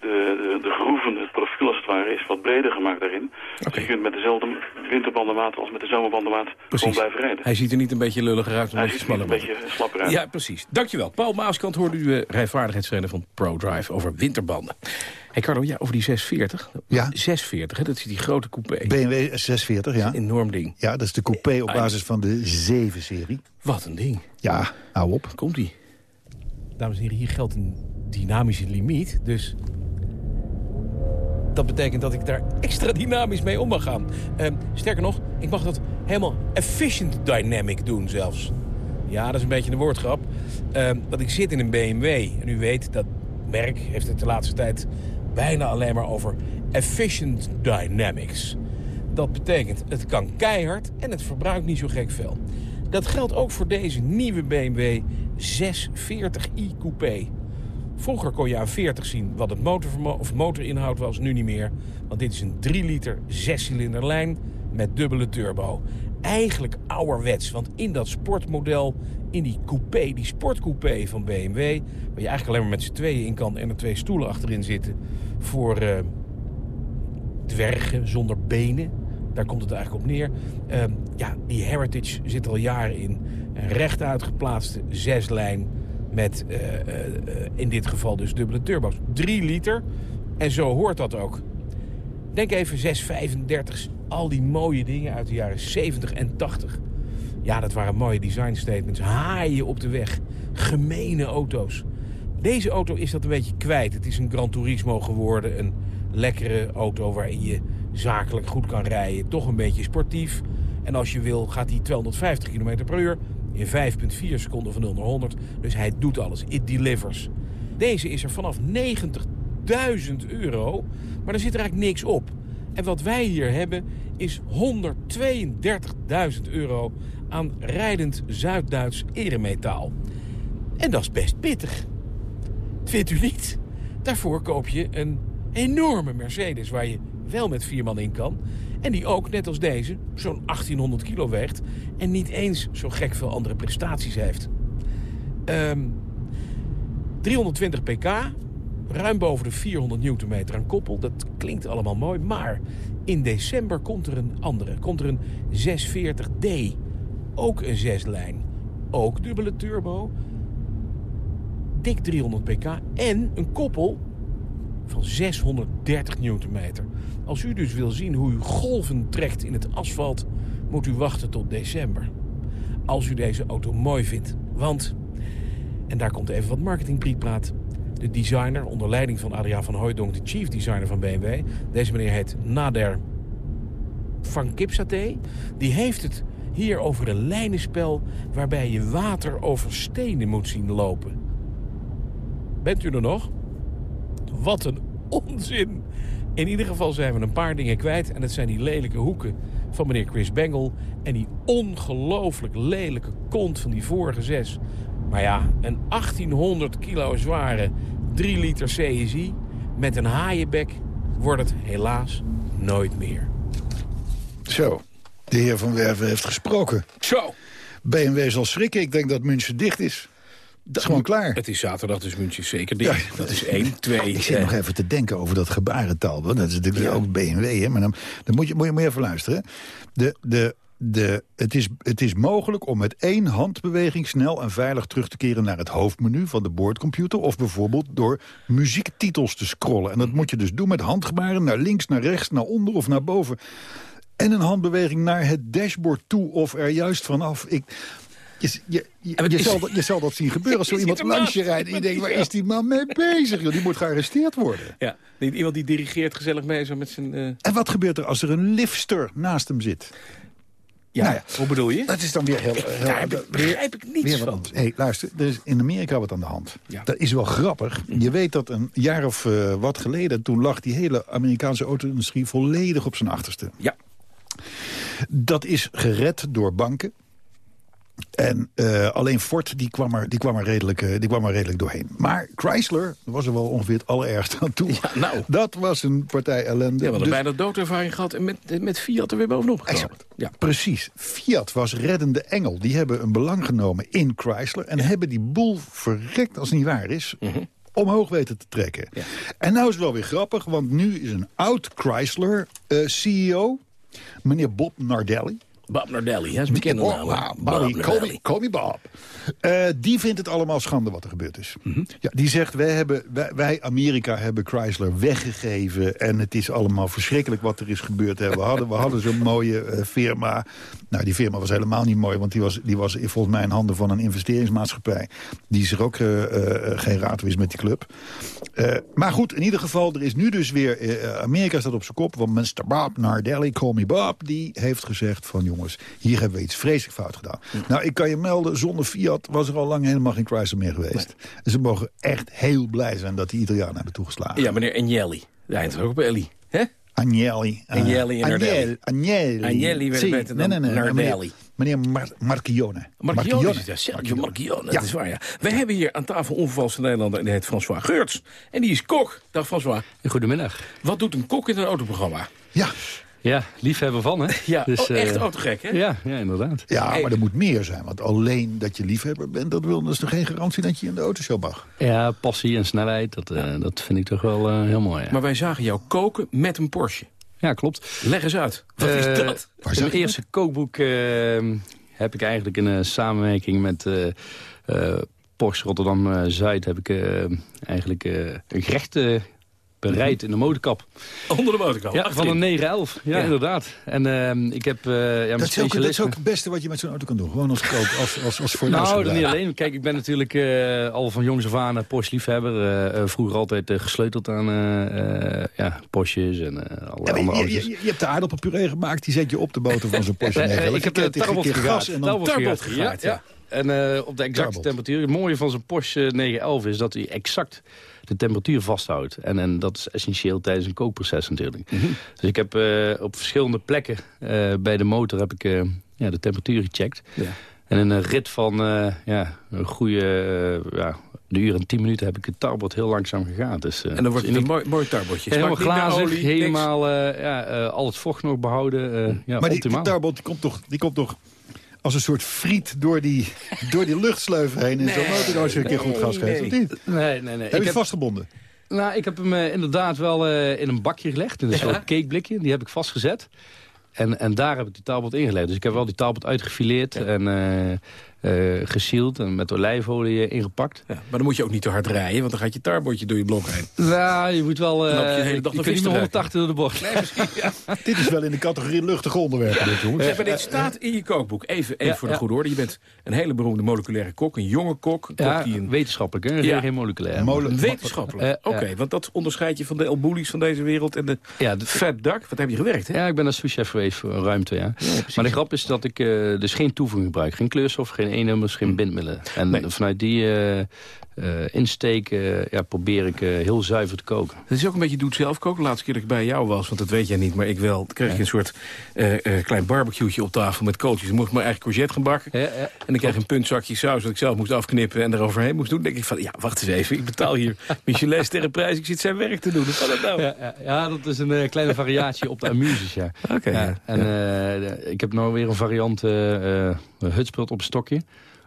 Speaker 12: de, de, de groeven, het profiel als het ware, is wat breder gemaakt daarin. Okay. Dus je kunt met dezelfde winterbandenmaat als met de zomerbandenmaat gewoon blijven rijden.
Speaker 10: Hij ziet er niet een beetje lulliger uit.
Speaker 12: Hij ziet er een beetje slapper uit.
Speaker 10: Ja, precies. Dankjewel. Paul Maaskant hoorde u uh, rijvaardigheidstrainer van ProDrive over winterbanden. Hey Carlo, ja, over die 640.
Speaker 11: Ja.
Speaker 10: 640, hè, dat is die grote coupé.
Speaker 11: BMW 640, ja.
Speaker 10: Een enorm ding.
Speaker 11: Ja, dat is de coupé op basis van de 7-serie.
Speaker 10: Wat een ding.
Speaker 11: Ja, hou op.
Speaker 10: Komt-ie. Dames en heren, hier geldt een dynamische limiet. Dus dat betekent dat ik daar extra dynamisch mee om mag gaan. Uh, sterker nog, ik mag dat helemaal efficient dynamic doen zelfs. Ja, dat is een beetje een woordgrap. Uh, want ik zit in een BMW. En u weet, dat merk heeft het de laatste tijd bijna alleen maar over efficient dynamics. Dat betekent, het kan keihard en het verbruikt niet zo gek veel. Dat geldt ook voor deze nieuwe BMW 640i Coupé. Vroeger kon je aan 40 zien wat het motorvermo- of motorinhoud was, nu niet meer. Want dit is een 3 liter 6-cilinder lijn met dubbele turbo. Eigenlijk ouderwets, want in dat sportmodel, in die coupé, die sportcoupé van BMW... waar je eigenlijk alleen maar met z'n tweeën in kan en er twee stoelen achterin zitten... voor uh, dwergen zonder benen, daar komt het eigenlijk op neer. Uh, ja, die Heritage zit al jaren in. Een rechtuit geplaatste zeslijn met uh, uh, in dit geval dus dubbele turbo's. 3 liter. En zo hoort dat ook. Denk even 635. Al die mooie dingen uit de jaren 70 en 80. Ja, dat waren mooie design statements. Haaien op de weg. Gemene auto's. Deze auto is dat een beetje kwijt. Het is een Gran Turismo geworden. Een lekkere auto waarin je zakelijk goed kan rijden. Toch een beetje sportief. En als je wil gaat hij 250 km per uur in 5,4 seconden van 0 naar 100. Dus hij doet alles. It delivers. Deze is er vanaf 90.000 euro. Maar er zit er eigenlijk niks op. En wat wij hier hebben is 132.000 euro aan rijdend Zuid-Duits eremetaal. En dat is best pittig. Vindt u niet? Daarvoor koop je een enorme Mercedes waar je wel met vier man in kan. En die ook, net als deze, zo'n 1800 kilo weegt. En niet eens zo gek veel andere prestaties heeft. Um, 320 pk, ruim boven de 400 newtonmeter aan koppel. Dat klinkt allemaal mooi, maar in december komt er een andere. Komt er een 640D. Ook een zeslijn. Ook dubbele turbo. Dik 300 pk. En een koppel van 630 newtonmeter. Als u dus wil zien hoe u golven trekt in het asfalt... moet u wachten tot december. Als u deze auto mooi vindt. Want, en daar komt even wat marketingprietpraat... de designer onder leiding van Adriaan van Hooijdonk... de chief designer van BMW... deze meneer heet Nader van Kipsate... die heeft het hier over een lijnenspel... waarbij je water over stenen moet zien lopen. Bent u er nog? Wat een onzin! In ieder geval zijn we een paar dingen kwijt. En dat zijn die lelijke hoeken van meneer Chris Bengel. En die ongelooflijk lelijke kont van die vorige zes. Maar ja, een 1800 kilo zware 3 liter CSI met een haaienbek wordt het helaas nooit meer.
Speaker 11: Zo, de heer Van Werven heeft gesproken.
Speaker 10: Zo.
Speaker 11: BMW zal schrikken. Ik denk dat München dicht is. Dat is gewoon klaar.
Speaker 10: Het is zaterdag, dus München zeker dicht. Dat is één. Twee.
Speaker 11: Ik zit
Speaker 10: eh,
Speaker 11: nog even te denken over dat gebarentaal. Dat is natuurlijk ook BMW, hè? maar dan, dan moet, je, moet, je, je even luisteren. De, de, de, het, is, het is mogelijk om met één handbeweging snel en veilig terug te keren naar het hoofdmenu van de boordcomputer. Of bijvoorbeeld door muziektitels te scrollen. En dat moet je dus doen met handgebaren naar links, naar rechts, naar onder of naar boven. En een handbeweging naar het dashboard toe of er juist vanaf. Ik, je, je, je, je zal, dat- je zal dat zien gebeuren als zo iemand langs je rijdt... en je denkt, waar is die man mee bezig? Joh? Die moet gearresteerd worden.
Speaker 10: Ja, niet iemand die dirigeert gezellig mee zo met zijn... eh,
Speaker 11: En wat gebeurt er als er een lifter naast hem zit?
Speaker 10: Ja,
Speaker 11: Nou ja,
Speaker 10: hoe bedoel je?
Speaker 11: Dat is dan weer heel... heel
Speaker 10: Daar heb ik- begrijp ik niets van.
Speaker 11: anders. hey, luister, er is in Amerika wat aan de hand.
Speaker 10: Ja.
Speaker 11: Dat is wel grappig. Je weet dat een jaar of eh, wat geleden... toen lag die hele Amerikaanse auto-industrie volledig op zijn achterste.
Speaker 10: Ja.
Speaker 11: Dat is gered door banken. En eh, alleen Ford die kwam, er, die, kwam er redelijk, eh, die kwam er redelijk doorheen. Maar Chrysler was er wel ongeveer het allerergste aan toe.
Speaker 10: nou.
Speaker 11: Dat was een partij ellende.
Speaker 10: Ja, we
Speaker 11: Dus-
Speaker 10: bijna doodervaring gehad en met, met Fiat er weer bovenop gekomen. Ja.
Speaker 11: Precies. Fiat was reddende engel. Die hebben een belang genomen in Chrysler... en hebben die boel verrekt, als het niet waar is...
Speaker 10: Mhm.
Speaker 11: omhoog weten te trekken. En nou is het wel weer grappig, want nu is een oud Chrysler-CEO... meneer Bob Nardelli...
Speaker 10: Bob Nardelli, hè, is bekende
Speaker 11: Oh,
Speaker 10: naam.
Speaker 11: wow,
Speaker 10: Bob
Speaker 11: Bobby, call, me, call me Bob. Eh, die vindt het allemaal schande wat er gebeurd is.
Speaker 10: Mhm.
Speaker 11: ja, die zegt, wij, hebben, wij, wij Amerika hebben Chrysler weggegeven... en het is allemaal verschrikkelijk wat er is gebeurd. Hè. We hadden, we hadden zo'n mooie eh, firma. Nou, die firma was helemaal niet mooi... want die was, die was volgens mij in handen van een investeringsmaatschappij... die zich ook eh, geen raad wist met die club. Maar goed, in ieder geval, er is nu dus weer... Amerika staat op zijn kop, want Mr. Bob Nardelli, call me Bob... die heeft gezegd van jongens, hier hebben we iets vreselijk fout gedaan. Nou, ik kan je melden, zonder Fiat was er al lang helemaal geen Chrysler meer geweest. Ze mogen echt heel blij zijn dat die Italianen hebben toegeslagen.
Speaker 10: Ja, meneer Agnelli. De eindigt ook op Ellie. Hè?
Speaker 11: Agnelli. eh,
Speaker 10: Agnelli en Nardelli.
Speaker 11: Agnelli. Agnelli.
Speaker 10: Agnelli werd beter
Speaker 11: nee,
Speaker 10: dan
Speaker 11: nee, nee,
Speaker 10: Nardelli.
Speaker 11: Meneer, meneer Mar Marchione.
Speaker 10: Marchione is het, ja. Sergio Marchione, dat is waar, ja. Wij hebben hier aan tafel onvervalste Nederlander en die heet François Geurts. En die is kok. Dag François.
Speaker 13: Goedemiddag.
Speaker 10: Wat doet een kok in een autoprogramma?
Speaker 11: Ja.
Speaker 13: Ja, liefhebber van, hè?
Speaker 10: Ja,
Speaker 13: Dus,
Speaker 10: oh, echt
Speaker 13: eh,
Speaker 10: autogek, hè?
Speaker 13: Ja, ja, inderdaad.
Speaker 11: Ja, maar er moet meer zijn. Want alleen dat je liefhebber bent, dat wil dus nog geen garantie dat je in de autoshow mag.
Speaker 13: Ja, passie en snelheid, dat, eh, dat vind ik toch wel eh, heel mooi. Ja.
Speaker 10: Maar wij zagen jou koken met een Porsche.
Speaker 13: Ja, klopt.
Speaker 10: Leg eens uit. Wat is
Speaker 13: Eh,
Speaker 10: dat?
Speaker 13: in mijn eerste kookboek eh, heb ik eigenlijk in een samenwerking met eh, eh, Porsche Rotterdam-Zuid... heb ik eh, eigenlijk eh, een gerecht eh, bereid in de motorkap.
Speaker 10: Onder de motorkap,
Speaker 13: Ja,
Speaker 10: achterin.
Speaker 13: van een 911. Ja,
Speaker 10: Ja.
Speaker 13: inderdaad. En ehm, ik heb eh ja,
Speaker 11: Dat is, ook, dat is ook het beste wat je met zo'n auto kan doen. Gewoon als kook, als, als, als voor
Speaker 13: Nou, dat niet alleen. Kijk, ik ben natuurlijk eh, al van jongs af aan een Porsche-liefhebber. Eh, eh, vroeger altijd eh, gesleuteld aan ja, Porsches en eh
Speaker 11: Ja, maar
Speaker 13: andere
Speaker 11: je,
Speaker 13: auto's.
Speaker 11: je, je hebt de aardappelpuree gemaakt, die zet je op de boter van zo'n <laughs> Porsche 911.
Speaker 13: ik heb de
Speaker 11: keer gas
Speaker 13: gegaard.
Speaker 11: en dan
Speaker 10: gegaard,
Speaker 13: gegaard,
Speaker 10: ja.
Speaker 13: En eh, op de exacte temperatuur. Het mooie van zo'n Porsche 911 is dat hij exact de temperatuur vasthoudt. En, en dat is essentieel tijdens een kookproces natuurlijk.
Speaker 10: Mhm.
Speaker 13: Dus ik heb eh, op verschillende plekken eh, bij de motor heb ik, ja, de temperatuur gecheckt.
Speaker 10: Ja.
Speaker 13: En in een rit van ja, een goede ja, een uur en tien minuten heb ik het tarbot heel langzaam gegaan. Dus, eh,
Speaker 10: En dan wordt
Speaker 13: dus
Speaker 10: het een mooi, mooi tarbotje.
Speaker 13: helemaal glazig,
Speaker 10: olie,
Speaker 13: helemaal ja, al het vocht nog behouden. eh, ja,
Speaker 11: maar die, die
Speaker 13: optimaal.
Speaker 11: tarbot die komt, toch, die komt toch als een soort friet door die, door die luchtsleuven heen... in zo'n motor als je een keer goed gas geeft, of niet?
Speaker 13: Nee, nee, nee.
Speaker 11: Heb je
Speaker 13: heb-
Speaker 11: vastgebonden?
Speaker 13: Nou, ik heb hem eh, inderdaad wel eh, in een bakje gelegd. In een soort cakeblikje. Die heb ik vastgezet. En, en daar heb ik die taalbot ingelegd. Dus ik heb wel die taalbot uitgefileerd en eh eh gesield en met olijfolie eh, ingepakt.
Speaker 10: Ja, maar dan moet je ook niet te hard rijden, want dan gaat je tarbotje door je blok heen.
Speaker 13: Nou, je moet wel... eh
Speaker 10: heb je de hele dag
Speaker 13: je kunt niet
Speaker 10: te
Speaker 13: meer 180 door de bocht.
Speaker 10: Nee, misschien, ja. <laughs>
Speaker 11: Dit is wel in de categorie luchtige onderwerpen, dit, jongens.
Speaker 10: Ja, maar dit staat in je kookboek. Even, even
Speaker 13: Ja,
Speaker 10: voor de
Speaker 13: ja.
Speaker 10: goede orde. Je bent een hele beroemde moleculaire kok. Een jonge kok. Een kok
Speaker 13: Ja,
Speaker 10: die een...
Speaker 13: wetenschappelijk, hè?
Speaker 10: Ja.
Speaker 13: geen moleculair.
Speaker 11: Molen-
Speaker 10: Wetenschappelijk.
Speaker 13: Eh,
Speaker 10: Oké,
Speaker 13: ja.
Speaker 10: want dat onderscheid je van de El Bullies van deze wereld en de
Speaker 13: Ja, de-
Speaker 10: Fat Duck. Wat heb je gewerkt, hè?
Speaker 13: Ja, ik ben als souschef geweest voor ruim twee jaar. maar de grap is dat ik eh, dus geen toevoeging gebruik. Geen kleurstof, geen E-nummers, geen bindmiddelen. En
Speaker 10: Nee.
Speaker 13: vanuit die eh, insteek eh, ja, probeer ik eh, heel zuiver te koken.
Speaker 10: Het is ook een beetje doe-het-zelf koken. De laatste keer dat ik bij jou was, want dat weet jij niet, maar ik wel. Dan kreeg je een soort eh, klein barbecue'tje op tafel met kooltjes. Dan moest ik mijn eigen courgette gaan bakken. En dan kreeg ik een puntzakje saus dat ik zelf moest afknippen en eroverheen moest doen. Dan denk ik van, ja, wacht eens even. Ik betaal hier <laughs> Michelin sterrenprijs. Ik zit zijn werk te doen. Hoe kan dat nou?
Speaker 13: Ja, ja, ja, dat is een kleine variatie op de amuses, ja.
Speaker 10: Oké, ja.
Speaker 13: En ik heb nou weer een variant hutspult op een stokje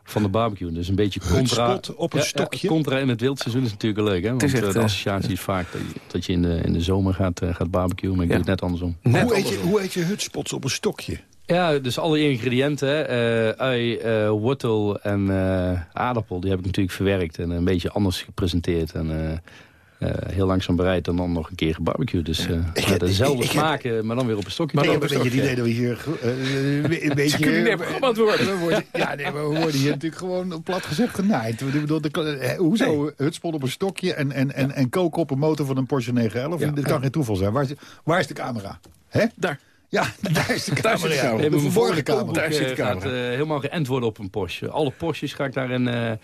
Speaker 13: van de barbecue. Dus een beetje contra...
Speaker 11: Hutspot op een
Speaker 13: Ja,
Speaker 11: stokje?
Speaker 13: Ja, contra in het wildseizoen is natuurlijk leuk, hè? Want
Speaker 10: is echt,
Speaker 13: eh, de
Speaker 10: eh,
Speaker 13: associatie is vaak dat je, dat je in, de, in de zomer gaat, eh, gaat barbecuen. Maar ik doe het net andersom.
Speaker 11: hoe, eet je, hoe eet je hutspots op een stokje?
Speaker 13: Ja, dus alle ingrediënten, hè, eh, ui, eh, wortel en eh, aardappel, die heb ik natuurlijk verwerkt en een beetje anders gepresenteerd. En eh, eh, heel langzaam bereid en dan nog een keer gebarbecued. Dus eh dezelfde
Speaker 11: ik- ik heb-
Speaker 13: smaken, maar dan weer op een stokje.
Speaker 11: heb een beetje het idee dat we hier eh, een <laughs> beetje...
Speaker 10: culinair programma aan het worden.
Speaker 11: Ja, nee, maar we worden hier natuurlijk gewoon plat gezegd genaaid. Ik bedoel, de- eh, hoezo hutspot op een stokje en, en, en, en koken op een motor van een Porsche 911? Dit kan geen toeval zijn. Waar is, waar is de camera? Hè?
Speaker 10: Daar.
Speaker 11: Ja, <laughs> daar is de
Speaker 10: Daar
Speaker 11: camera.
Speaker 10: zit de
Speaker 11: ja.
Speaker 10: camera.
Speaker 11: De
Speaker 13: mijn
Speaker 11: verborgen
Speaker 13: vorige
Speaker 11: camera.
Speaker 13: eh, gaat eh, helemaal geënt worden op een Porsche. Alle Porsches ga ik daarin eh, eh,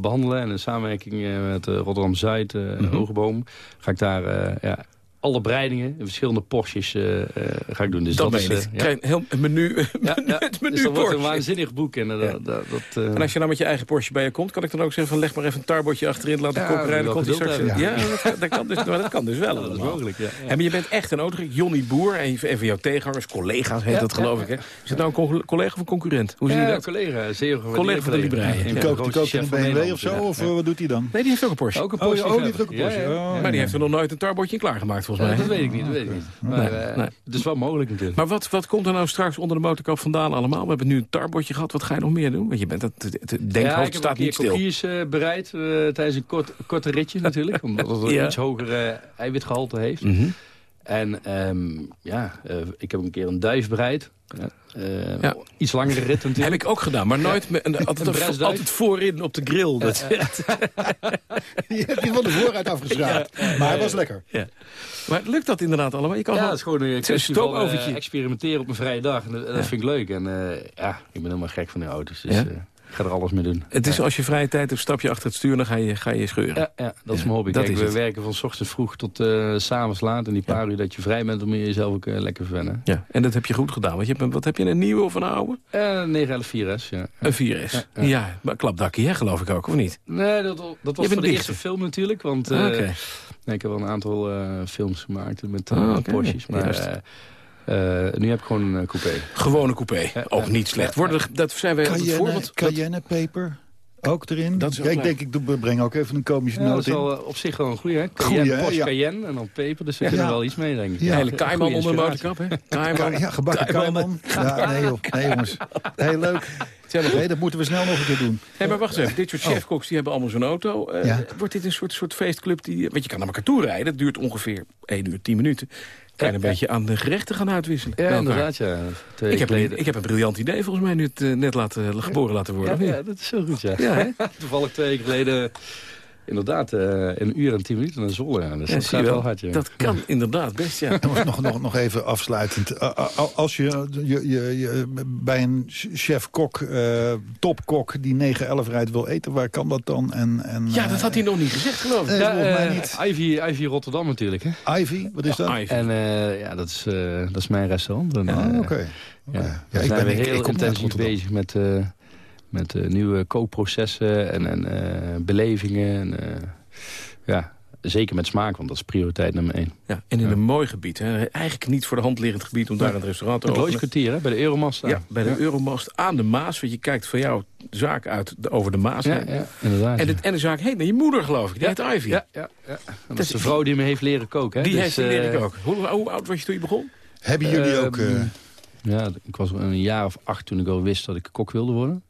Speaker 13: behandelen. En in samenwerking eh, met eh, Rotterdam-Zuid, eh
Speaker 10: Mhm.
Speaker 13: Hogeboom... ga ik daar eh, ja, alle breidingen, de verschillende Porsches eh, eh, ga ik doen. Dus
Speaker 10: dat
Speaker 13: dat,
Speaker 10: ben
Speaker 13: is,
Speaker 10: je
Speaker 13: eh,
Speaker 10: heel een menu, <laughs>
Speaker 13: ja, ja,
Speaker 10: het menu
Speaker 13: dus dat wordt een waanzinnig boek. En, dat, dat, dat, eh,
Speaker 10: En als je nou met je eigen Porsche bij je komt, kan ik dan ook zeggen van leg maar even een tarbotje achterin, laat de
Speaker 13: Ja,
Speaker 10: kop rijden, komt
Speaker 13: geduld
Speaker 10: straks. Ja, dat, dat kan dus, maar dat kan dus wel.
Speaker 13: dat is mogelijk, ja. ja.
Speaker 10: En maar je bent echt een auto. Jonny Boer, en een van jouw tegenhangers, collega's heet
Speaker 13: Ja,
Speaker 10: dat geloof
Speaker 13: ja,
Speaker 10: ik. Hè? Is het nou een co- collega of een concurrent? Hoe zie je
Speaker 13: Ja,
Speaker 10: dat?
Speaker 13: collega, zeer gewaardeerde
Speaker 10: Collega van de
Speaker 13: van de
Speaker 11: Die kookt, die in een
Speaker 13: van
Speaker 11: BMW of zo? Of wat doet hij dan?
Speaker 10: Nee, die heeft ook een Porsche.
Speaker 13: Ook een
Speaker 11: Oh,
Speaker 13: Porsche.
Speaker 11: oh, die heeft ook een Porsche.
Speaker 10: Maar die heeft er nog nooit een tarbotje in klaargemaakt volgens
Speaker 13: Ja,
Speaker 10: mij.
Speaker 13: dat weet ik niet, dat weet ik niet. Maar
Speaker 10: Nee,
Speaker 13: eh,
Speaker 10: nee.
Speaker 13: het is wel mogelijk natuurlijk.
Speaker 10: Maar wat, wat komt er nou straks onder de motorkap vandaan allemaal? We hebben nu een tarbotje gehad. Wat ga je nog meer doen? Want je bent het, het,
Speaker 13: ja,
Speaker 10: denkhoofd
Speaker 13: ik heb
Speaker 10: staat niet stil.
Speaker 13: koekjes eh, bereid eh, tijdens een kort, korte ritje natuurlijk. <laughs> omdat het een
Speaker 10: Ja.
Speaker 13: iets hoger eh, eiwitgehalte heeft.
Speaker 10: Mhm.
Speaker 13: En ehm, ja, eh, ik heb een keer een duif bereid. Ja, eh,
Speaker 10: Ja.
Speaker 13: Iets langere rit natuurlijk.
Speaker 10: Heb ik ook gedaan, maar nooit met, en altijd,
Speaker 13: Een
Speaker 10: altijd voorin op de grill. Dat, <laughs>
Speaker 11: Die heb je van de vooruit afgeschraapt. Maar hij was lekker.
Speaker 10: ja. Maar lukt dat inderdaad allemaal? Je kan
Speaker 13: Ja, het is gewoon een
Speaker 10: Het
Speaker 13: kwestie van eh, experimenteren op een vrije dag. En dat, dat vind ik leuk. En eh, ja, ik ben helemaal gek van die auto's. Dus eh, ga er alles mee doen.
Speaker 10: Het is als je vrije tijd hebt, stap je achter het stuur... dan ga je, ga je scheuren.
Speaker 13: Ja, ja, dat is mijn hobby.
Speaker 10: dat
Speaker 13: Kijk,
Speaker 10: is
Speaker 13: we
Speaker 10: het.
Speaker 13: werken van 's ochtends vroeg tot eh, s s'avonds laat. En die paar uur dat je vrij bent, dan moet je jezelf ook eh, lekker verwennen.
Speaker 10: Ja, en dat heb je goed gedaan. Want je hebt, wat heb je, een nieuwe of een oude?
Speaker 13: Eh 911 4S, ja.
Speaker 10: Een 4S. Ja,
Speaker 13: Ja, ja.
Speaker 10: maar klapdakkie, hè, geloof ik ook, of niet?
Speaker 13: Nee, dat, dat was voor de
Speaker 10: dichter.
Speaker 13: eerste film natuurlijk. Want eh,
Speaker 10: Ah, Oké.
Speaker 13: nee, ik heb wel een aantal eh, films gemaakt met
Speaker 10: Ah,
Speaker 13: uh,
Speaker 10: oké.
Speaker 13: Porsches. Maar
Speaker 10: Juist.
Speaker 13: eh, eh, nu heb ik gewoon een eh, coupé.
Speaker 10: Gewone coupé.
Speaker 13: Ja,
Speaker 10: ook
Speaker 13: ja.
Speaker 10: niet slecht. Worden, dat zijn wij altijd voor.
Speaker 11: Cayenne,
Speaker 10: Want dat-
Speaker 11: cayennepeper ook erin.
Speaker 10: Dat is ook
Speaker 11: ja, ik denk, ik doe- breng ook even een komische
Speaker 13: Ja, dat is wel eh, op zich wel een goede, hè?
Speaker 11: Goeie,
Speaker 13: Cayenne,
Speaker 11: hè?
Speaker 13: Porsche
Speaker 11: Ja.
Speaker 13: Cayenne en dan peper. Dus we
Speaker 11: Ja.
Speaker 13: kunnen wel iets mee, denk ik.
Speaker 11: Ja.
Speaker 10: hele
Speaker 13: Goeie
Speaker 10: kaiman onder de motorkap, hè? Kaiman.
Speaker 11: Ja, gebakken
Speaker 10: Kaiman.
Speaker 11: Ja, nee, joh. nee jongens. Heel leuk. Nee, dat moeten we snel nog een keer doen.
Speaker 10: Nee, maar wacht even. Dit soort chefkoks die hebben allemaal zo'n auto. Eh,
Speaker 11: Ja.
Speaker 10: Wordt dit een soort, soort feestclub? Die, want je kan naar elkaar toe rijden. Dat duurt ongeveer 1 uur, 10 minuten. Je een beetje aan de gerechten gaan uitwisselen.
Speaker 13: Ja, inderdaad, ja. Twee
Speaker 10: Ik heb, een, ik heb een briljant idee volgens mij nu het eh, net laten, geboren laten worden.
Speaker 13: Ja, dat is zo goed, ja. <laughs> Toevallig twee weken geleden, inderdaad, eh, een uur en tien minuten naar Zwolle. Dus
Speaker 10: Ja,
Speaker 13: dat gaat wel hard, ja.
Speaker 10: Dat kan <laughs> inderdaad best, ja.
Speaker 11: Nog, nog, nog, nog even afsluitend. Uh, uh, Als je, je, je, je bij een chef-kok, eh, topkok die 9-11 rijdt wil eten, waar kan dat dan? En, en,
Speaker 10: Ja, dat had hij nog niet gezegd, geloof ik.
Speaker 13: Ja,
Speaker 11: volgens mij
Speaker 13: eh,
Speaker 11: niet.
Speaker 13: Ivy, Ivy Rotterdam natuurlijk, hè.
Speaker 11: Ivy, wat is dat?
Speaker 10: Ivy.
Speaker 13: En eh, ja, dat is, eh, dat is mijn restaurant. En,
Speaker 11: Ah,
Speaker 13: eh,
Speaker 11: oké.
Speaker 13: Ja,
Speaker 11: Oké.
Speaker 13: daar
Speaker 11: Ja, ik ben ik,
Speaker 13: heel
Speaker 11: ik net
Speaker 13: intensief bezig met, eh, met eh, nieuwe kookprocessen en, en eh, belevingen. En, eh, ja, zeker met smaak, want dat is prioriteit nummer één.
Speaker 10: Ja, en in een mooi gebied. Hè. Eigenlijk niet voor de hand liggend gebied om daar een restaurant te
Speaker 13: Het
Speaker 10: openen.
Speaker 13: Loods hè, bij de Euromast. daar.
Speaker 10: Ja, bij de Euromast aan de Maas. Want je kijkt van jouw zaak uit over de Maas.
Speaker 13: Ja, inderdaad.
Speaker 10: En, het, en de zaak heet naar je moeder, geloof ik. Die heet Ivy.
Speaker 13: Ja, ja, ja. Dat is de vrouw die me heeft leren koken. Hè?
Speaker 10: Die
Speaker 13: Dus,
Speaker 10: heeft leren ook. Hoe, hoe oud was je toen je begon?
Speaker 11: Hebben jullie
Speaker 13: Ehm,
Speaker 11: ook... eh,
Speaker 13: Ja, ik was een jaar of acht toen ik al wist dat ik kok wilde worden.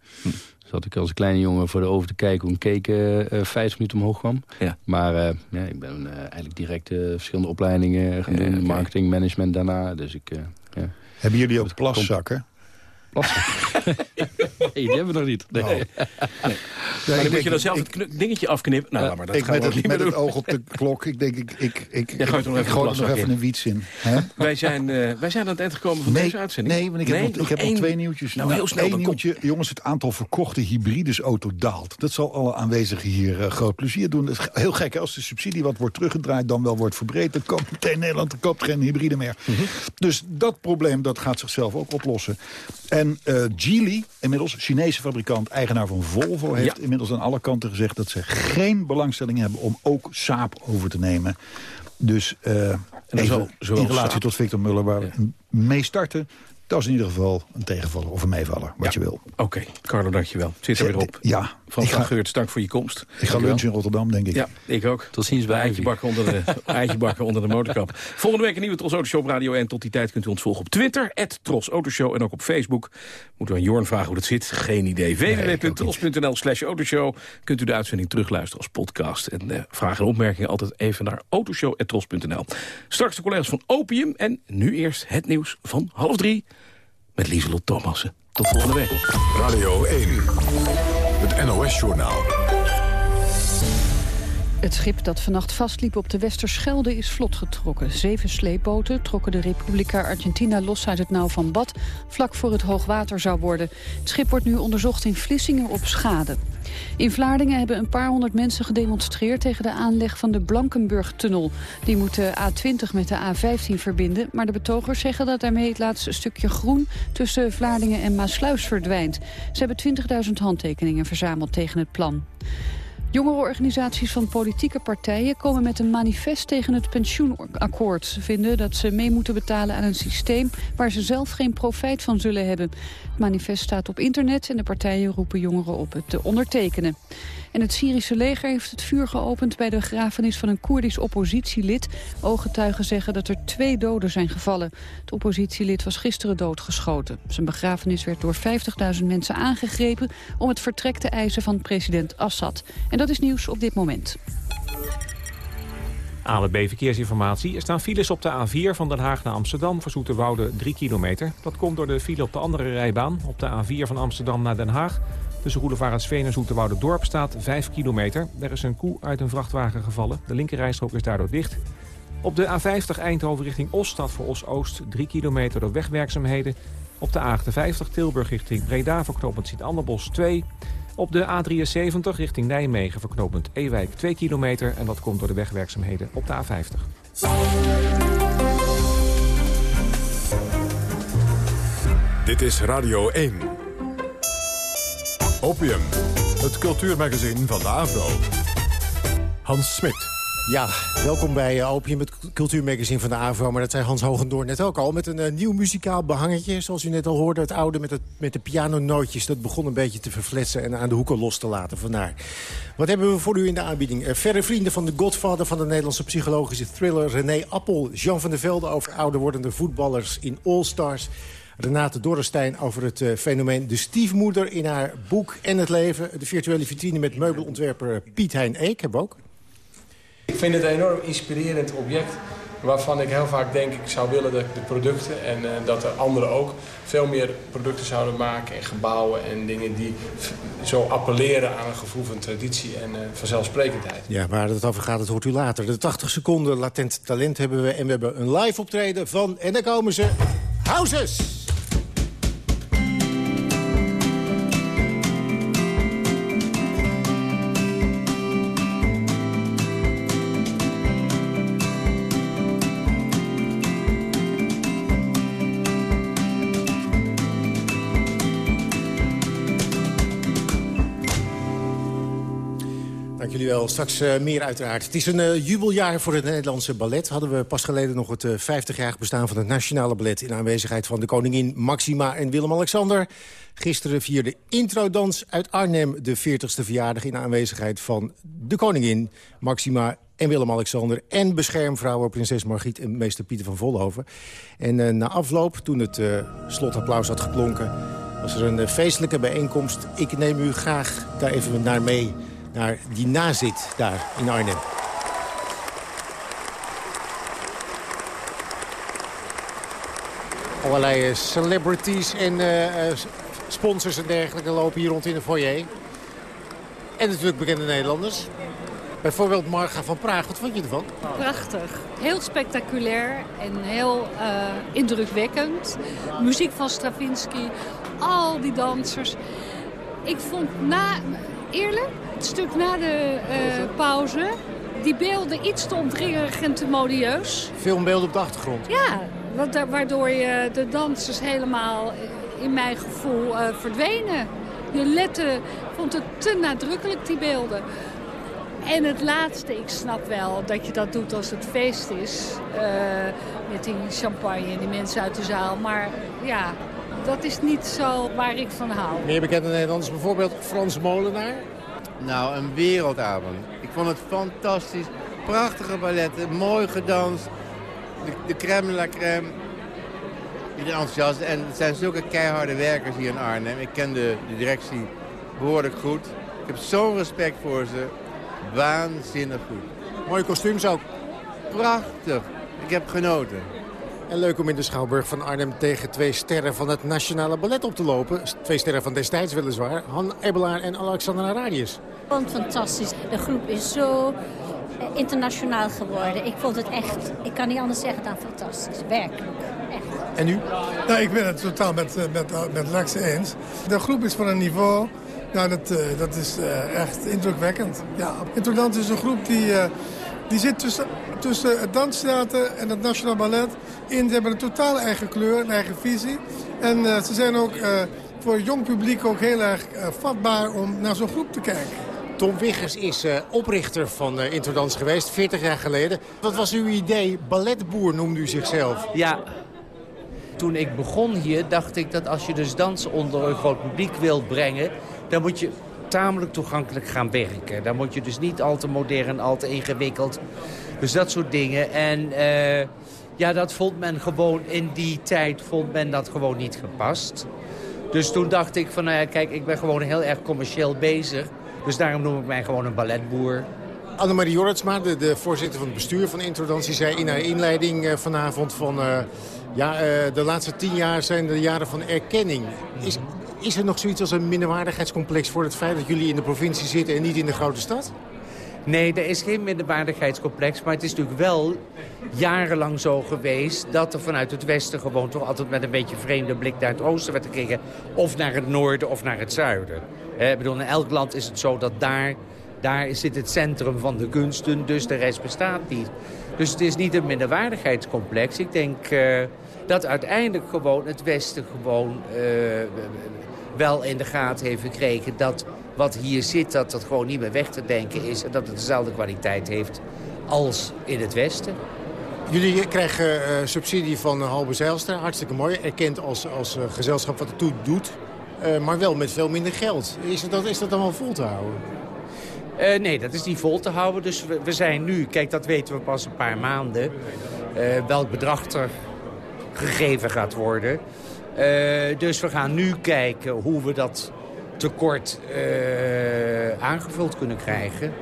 Speaker 13: Zat ik als kleine jongen voor de oven te kijken hoe een cake eh, eh, vijf minuten omhoog kwam.
Speaker 10: Ja.
Speaker 13: Maar eh, ja, ik ben eh, eigenlijk direct eh, verschillende opleidingen gaan doen.
Speaker 10: oké.
Speaker 13: Marketing, management daarna. Dus ik... eh ja.
Speaker 11: hebben jullie ook plaszakken?
Speaker 13: Plassen. <laughs> Nee, die hebben we nog niet. Nee.
Speaker 10: Oh. Nee. Maar dan
Speaker 11: ik
Speaker 10: moet je dan zelf
Speaker 11: ik-
Speaker 10: het dingetje afknippen. Nou, laat maar dat
Speaker 11: ik
Speaker 10: gaan
Speaker 11: met het,
Speaker 10: niet meer
Speaker 11: met het oog op de klok, ik denk, ik, ik, ik,
Speaker 10: er nog
Speaker 11: ik
Speaker 10: even
Speaker 11: gooi
Speaker 10: een
Speaker 11: er nog even
Speaker 10: in.
Speaker 11: een wiets in. Hè? <laughs>
Speaker 10: Wij zijn, eh, wij zijn aan het eind gekomen van
Speaker 11: Nee,
Speaker 10: deze uitzending.
Speaker 11: nee, want ik heb, nog,
Speaker 10: nog
Speaker 11: ik heb nog
Speaker 10: één-
Speaker 11: twee nieuwtjes.
Speaker 10: Nou, heel snel,
Speaker 11: Eén nieuwtje. Jongens, het aantal verkochte hybrides auto daalt. Dat zal alle aanwezigen hier eh, groot plezier doen. Het is heel gek, hè, als de subsidie wat wordt teruggedraaid... dan wel wordt verbreed, dan koopt meteen Nederland er koopt geen hybride meer.
Speaker 10: Mhm.
Speaker 11: Dus dat probleem dat gaat zichzelf ook oplossen. En eh Geely, inmiddels Chinese fabrikant, eigenaar van Volvo... heeft
Speaker 10: Ja.
Speaker 11: inmiddels aan alle kanten gezegd... dat ze geen belangstelling hebben om ook Saab over te nemen. Dus eh even
Speaker 10: zo-
Speaker 11: in relatie
Speaker 10: Saab-
Speaker 11: tot Victor Muller... waar we mee starten, dat is in ieder geval een tegenvaller of een meevaller, wat je wil.
Speaker 10: Oké, Carlo, dankjewel. Zit er weer op.
Speaker 11: Ja,
Speaker 10: Van
Speaker 11: ga-
Speaker 10: Geurt, dank voor je komst.
Speaker 11: Ik ga lunchen in Rotterdam, denk ik.
Speaker 10: Ja, ik ook.
Speaker 13: Tot ziens bij
Speaker 10: Eitje
Speaker 13: Ivy.
Speaker 10: bakken onder de, <laughs> eitje bakken onder de motorkap. Volgende week een nieuwe Tros Autoshow op Radio 1. Tot die tijd kunt u ons volgen op Twitter, Tros Autoshow. En ook op Facebook. Moeten we aan Jorn vragen hoe dat zit? Geen idee. www.tros.nl slash autoshow. Kunt u de uitzending terugluisteren als podcast. En eh, vragen en opmerkingen altijd even naar autoshow.tros.nl. Straks de collega's van Opium. En nu eerst het nieuws van half drie. Met Lieselot Thomassen. Tot volgende week.
Speaker 9: Radio 1, het NOS-journaal.
Speaker 14: Het schip dat vannacht vastliep op de Westerschelde is vlot getrokken. Zeven sleepboten trokken de Republica Argentina los uit het nauw van Bad... vlak voor het hoogwater zou worden. Het schip wordt nu onderzocht in Vlissingen op schade. In Vlaardingen hebben een paar honderd mensen gedemonstreerd... tegen de aanleg van de Blankenburg-tunnel. Die moet de A20 met de A15 verbinden. Maar de betogers zeggen dat daarmee het laatste stukje groen... tussen Vlaardingen en Maasluis verdwijnt. Ze hebben 20.000 handtekeningen verzameld tegen het plan. Jongerenorganisaties van politieke partijen komen met een manifest tegen het pensioenakkoord. Ze vinden dat ze mee moeten betalen aan een systeem waar ze zelf geen profijt van zullen hebben. Het manifest staat op internet en de partijen roepen jongeren op het te ondertekenen. En het Syrische leger heeft het vuur geopend bij de begrafenis van een Koerdisch oppositielid. Ooggetuigen zeggen dat er twee doden zijn gevallen. Het oppositielid was gisteren doodgeschoten. Zijn begrafenis werd door 50.000 mensen aangegrepen om het vertrek te eisen van president Assad. En dat is nieuws op dit moment.
Speaker 2: ANWB Verkeersinformatie. Er staan files op de A4 van Den Haag naar Amsterdam voor Zoeterwoude 3 kilometer. Dat komt door de file op de andere rijbaan. Op de A4 van Amsterdam naar Den Haag. Tussen Roelevarensveen en Zoeterwoude Dorp staat 5 kilometer. Er is een koe uit een vrachtwagen gevallen. De linkerrijstrook is daardoor dicht. Op de A50 Eindhoven richting Os staat voor Os-Oost 3 kilometer door wegwerkzaamheden. Op de A58 Tilburg richting Breda voor knooppunt Sint-Anderbos 2. Op de A73 richting Nijmegen voor knooppunt Ewijk 2 kilometer. En dat komt door de wegwerkzaamheden op de A50.
Speaker 9: Dit is Radio 1. Opium, het cultuurmagazin van de AVRO. Hans Smit.
Speaker 15: Ja, welkom bij eh, Opium, het cultuurmagazine van de AVRO. Maar dat zei Hans Hogendoorn net ook al. Met een eh, nieuw muzikaal behangetje, zoals u net al hoorde. Het oude met, het, met de pianonootjes. Dat begon een beetje te verfletsen en aan de hoeken los te laten. Vandaar. Wat hebben we voor u in de aanbieding? Eh, verre vrienden van de godfather van de Nederlandse psychologische thriller... René Appel, Jean van der Velde over ouder wordende voetballers in All Stars... Renate Dorrestein over het eh, fenomeen de stiefmoeder in haar boek En het leven. De virtuele vitrine met meubelontwerper Piet Hein Eek hebben we ook.
Speaker 16: Ik vind het een enorm inspirerend object waarvan ik heel vaak denk ik zou willen dat de producten en eh, dat er anderen ook veel meer producten zouden maken en gebouwen en dingen die zo appelleren aan een gevoel van traditie en eh, vanzelfsprekendheid.
Speaker 15: Ja, waar het over gaat, dat hoort u later. De 80 seconden latent talent hebben we. En we hebben een live optreden van... En daar komen ze... Houses! Wel. Straks eh, meer uiteraard. Het is een eh, jubeljaar voor het Nederlandse ballet. Hadden we pas geleden nog het 50-jarig bestaan van het Nationale Ballet... in aanwezigheid van de koningin Maxima en Willem-Alexander. Gisteren vierde introdans uit Arnhem de 40ste verjaardag... in aanwezigheid van de koningin Maxima en Willem-Alexander... en beschermvrouwen prinses Margriet en meester Pieter van Vollenhoven. En eh, na afloop, toen het eh, slotapplaus had geklonken... was er een eh, feestelijke bijeenkomst. Ik neem u graag daar even naar mee naar die nazit daar in Arnhem. Allerlei eh, celebrities en eh, eh, sponsors en dergelijke lopen hier rond in de foyer. En natuurlijk bekende Nederlanders. Bijvoorbeeld Marga van Praag. Wat vond je ervan?
Speaker 17: Prachtig. Heel spectaculair en heel uh, indrukwekkend. Muziek van Stravinsky. Al die dansers. Ik vond na, eerlijk, het stuk na de uh, pauze... die beelden iets te ontringerig en te modieus.
Speaker 15: Filmbeelden op de achtergrond.
Speaker 17: Ja, waardoor je de dansers helemaal in mijn gevoel uh, verdwenen. Je lette, vond het te nadrukkelijk, die beelden. En het laatste, ik snap wel dat je dat doet als het feest is. Uh, met die champagne en die mensen uit de zaal. Maar ja, dat is niet zo waar ik van hou.
Speaker 15: Meer bekende Nederlanders, bijvoorbeeld Frans Molenaar.
Speaker 18: Nou, een wereldavond. Ik vond het fantastisch. Prachtige balletten, mooi gedanst. De, de crème la crème. Iedereen enthousiast. En het zijn zulke keiharde werkers hier in Arnhem. Ik ken de, de directie behoorlijk goed. Ik heb zo'n respect voor ze. Waanzinnig goed.
Speaker 15: Mooie kostuums ook.
Speaker 18: Prachtig. Ik heb genoten.
Speaker 15: En leuk om in de Schouwburg van Arnhem tegen twee sterren van het Nationale Ballet op te lopen. Twee sterren van destijds weliswaar. Han Ebelaar en Alexandra Radius. Ik
Speaker 19: vond het fantastisch. De groep is zo eh, internationaal geworden. Ik vond het echt, ik kan niet anders zeggen dan fantastisch. Werkelijk. Echt.
Speaker 15: En u?
Speaker 20: Nou, ik ben het totaal met, eh, met, eh, met Lex eens. De groep is van een niveau nou, dat, dat is uh, echt indrukwekkend. Ja, Introdant is een groep die, uh, die zit tussen, tussen het Danstheater en het Nationaal Ballet in. Ze hebben een totaal eigen kleur, een eigen visie. En ze zijn ook voor jong publiek ook heel erg vatbaar om naar zo'n groep te kijken.
Speaker 15: Tom Wiggers is oprichter van uh, Introdans geweest, 40 jaar geleden. Wat was uw idee? Balletboer noemde u zichzelf.
Speaker 21: Ja, toen ik begon hier dacht ik dat als je dus dans onder een groot publiek wilt brengen dan moet je tamelijk toegankelijk gaan werken. Dan moet je dus niet al te modern, al te ingewikkeld. Dus dat soort dingen. En uh, ja, dat vond men gewoon in die tijd vond men dat gewoon niet gepast. Dus toen dacht ik van, nou ja, kijk, ik ben gewoon heel erg commercieel bezig. Dus daarom noem ik mij gewoon een balletboer.
Speaker 15: Annemarie Jorritsma, de, de, voorzitter van het bestuur van Introdantie... zei in haar inleiding uh, vanavond van... Uh, ja, de laatste tien jaar zijn de jaren van erkenning. Is, is er nog zoiets als een minderwaardigheidscomplex... voor het feit dat jullie in de provincie zitten en niet in de grote stad?
Speaker 21: Nee, er is geen minderwaardigheidscomplex. Maar het is natuurlijk wel jarenlang zo geweest... dat er vanuit het westen gewoon toch altijd met een beetje vreemde blik... naar het oosten werd gekeken. Of naar het noorden of naar het zuiden. Eh, bedoel, in elk land is het zo dat daar, daar zit het centrum van de kunsten. Dus de rest bestaat niet. Dus het is niet een minderwaardigheidscomplex. Ik denk uh, dat uiteindelijk gewoon het westen gewoon... Uh, wel in de gaten heeft gekregen dat wat hier zit... dat dat gewoon niet meer weg te denken is... en dat het dezelfde kwaliteit heeft als in het Westen.
Speaker 15: Jullie krijgen uh, subsidie van uh, Halbe Zijlstra, hartstikke mooi. Erkend als, als uh, gezelschap wat het toe doet, maar wel met veel minder geld. Is dat, is dat dan wel vol te houden?
Speaker 21: nee, dat is niet vol te houden. Dus we, we, zijn nu, kijk dat weten we pas een paar maanden... welk bedrag er gegeven gaat worden... Uh, dus we gaan nu kijken hoe we dat tekort uh, aangevuld kunnen krijgen.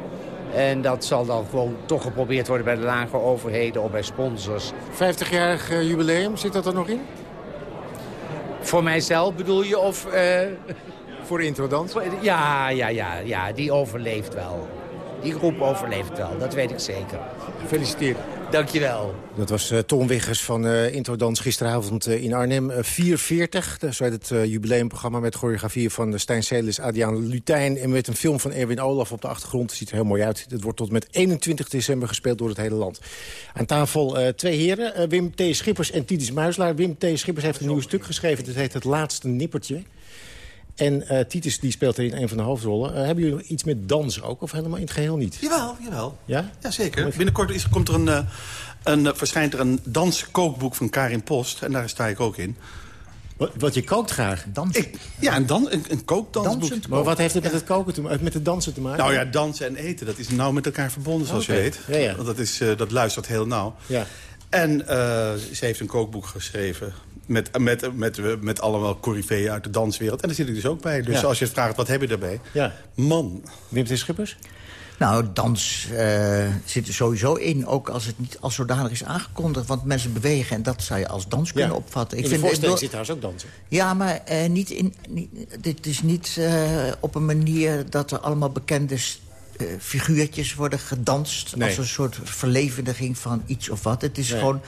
Speaker 21: En dat zal dan gewoon toch geprobeerd worden bij de lage overheden of bij sponsors.
Speaker 15: 50-jarig uh, jubileum, zit dat er nog in?
Speaker 21: Voor mijzelf bedoel je of...
Speaker 15: Voor Introdans?
Speaker 21: Ja, ja, ja, ja, die overleeft wel. Die groep overleeft wel, dat weet ik zeker.
Speaker 15: Gefeliciteerd.
Speaker 21: Dankjewel.
Speaker 15: Dat was uh, Tom Wiggers van uh, Introdans gisteravond uh, in Arnhem. 440, dat is het jubileumprogramma met choreografie van Stijn Celis, Adriaan Lutijn... en met een film van Erwin Olaf op de achtergrond. Het ziet er heel mooi uit. Het wordt tot met 21 december gespeeld door het hele land. Aan tafel twee heren, Wim T. Schippers en Titus Muislaar. Wim T. Schippers heeft een nieuw stuk geschreven. Het heet Het Laatste Nippertje. En uh, Titus die speelt er in een van de hoofdrollen. Uh, hebben jullie iets met dans ook, of helemaal in het geheel niet?
Speaker 22: Jawel, jawel.
Speaker 15: Ja?
Speaker 22: Jazeker. Binnenkort is, komt er een, uh, een, verschijnt er een danskookboek van Karin Post. En daar sta ik ook in.
Speaker 15: Wat, wat je kookt graag?
Speaker 22: Dansen? Ik, ja, een, dan, een, een kookdansboek.
Speaker 15: Maar wat heeft het met het koken te maken, met het dansen te maken?
Speaker 22: Nou ja, dansen en eten, dat is nauw met elkaar verbonden, zoals okay. je weet.
Speaker 15: Ja, ja.
Speaker 22: Want dat, is, dat luistert heel nauw.
Speaker 15: Ja.
Speaker 22: En ze heeft een kookboek geschreven met, met, met, met allemaal coryfeeën uit de danswereld. En daar zit ik dus ook bij. Dus
Speaker 15: Ja.
Speaker 22: als je vraagt, wat heb je daarbij?
Speaker 15: Ja.
Speaker 22: Man.
Speaker 15: Wim T. Schippers?
Speaker 23: Nou, dans uh, zit er sowieso in, ook als het niet als zodanig is aangekondigd. Want mensen bewegen en dat zou je als dans kunnen opvatten.
Speaker 15: Ik in de vind, voorstelling zit trouwens ook dansen.
Speaker 23: Ja, maar uh, niet in, niet, dit is niet uh, op een manier dat er allemaal bekende figuurtjes worden gedanst...
Speaker 15: Nee.
Speaker 23: als een soort verlevendiging van iets of wat. Het is nee. gewoon...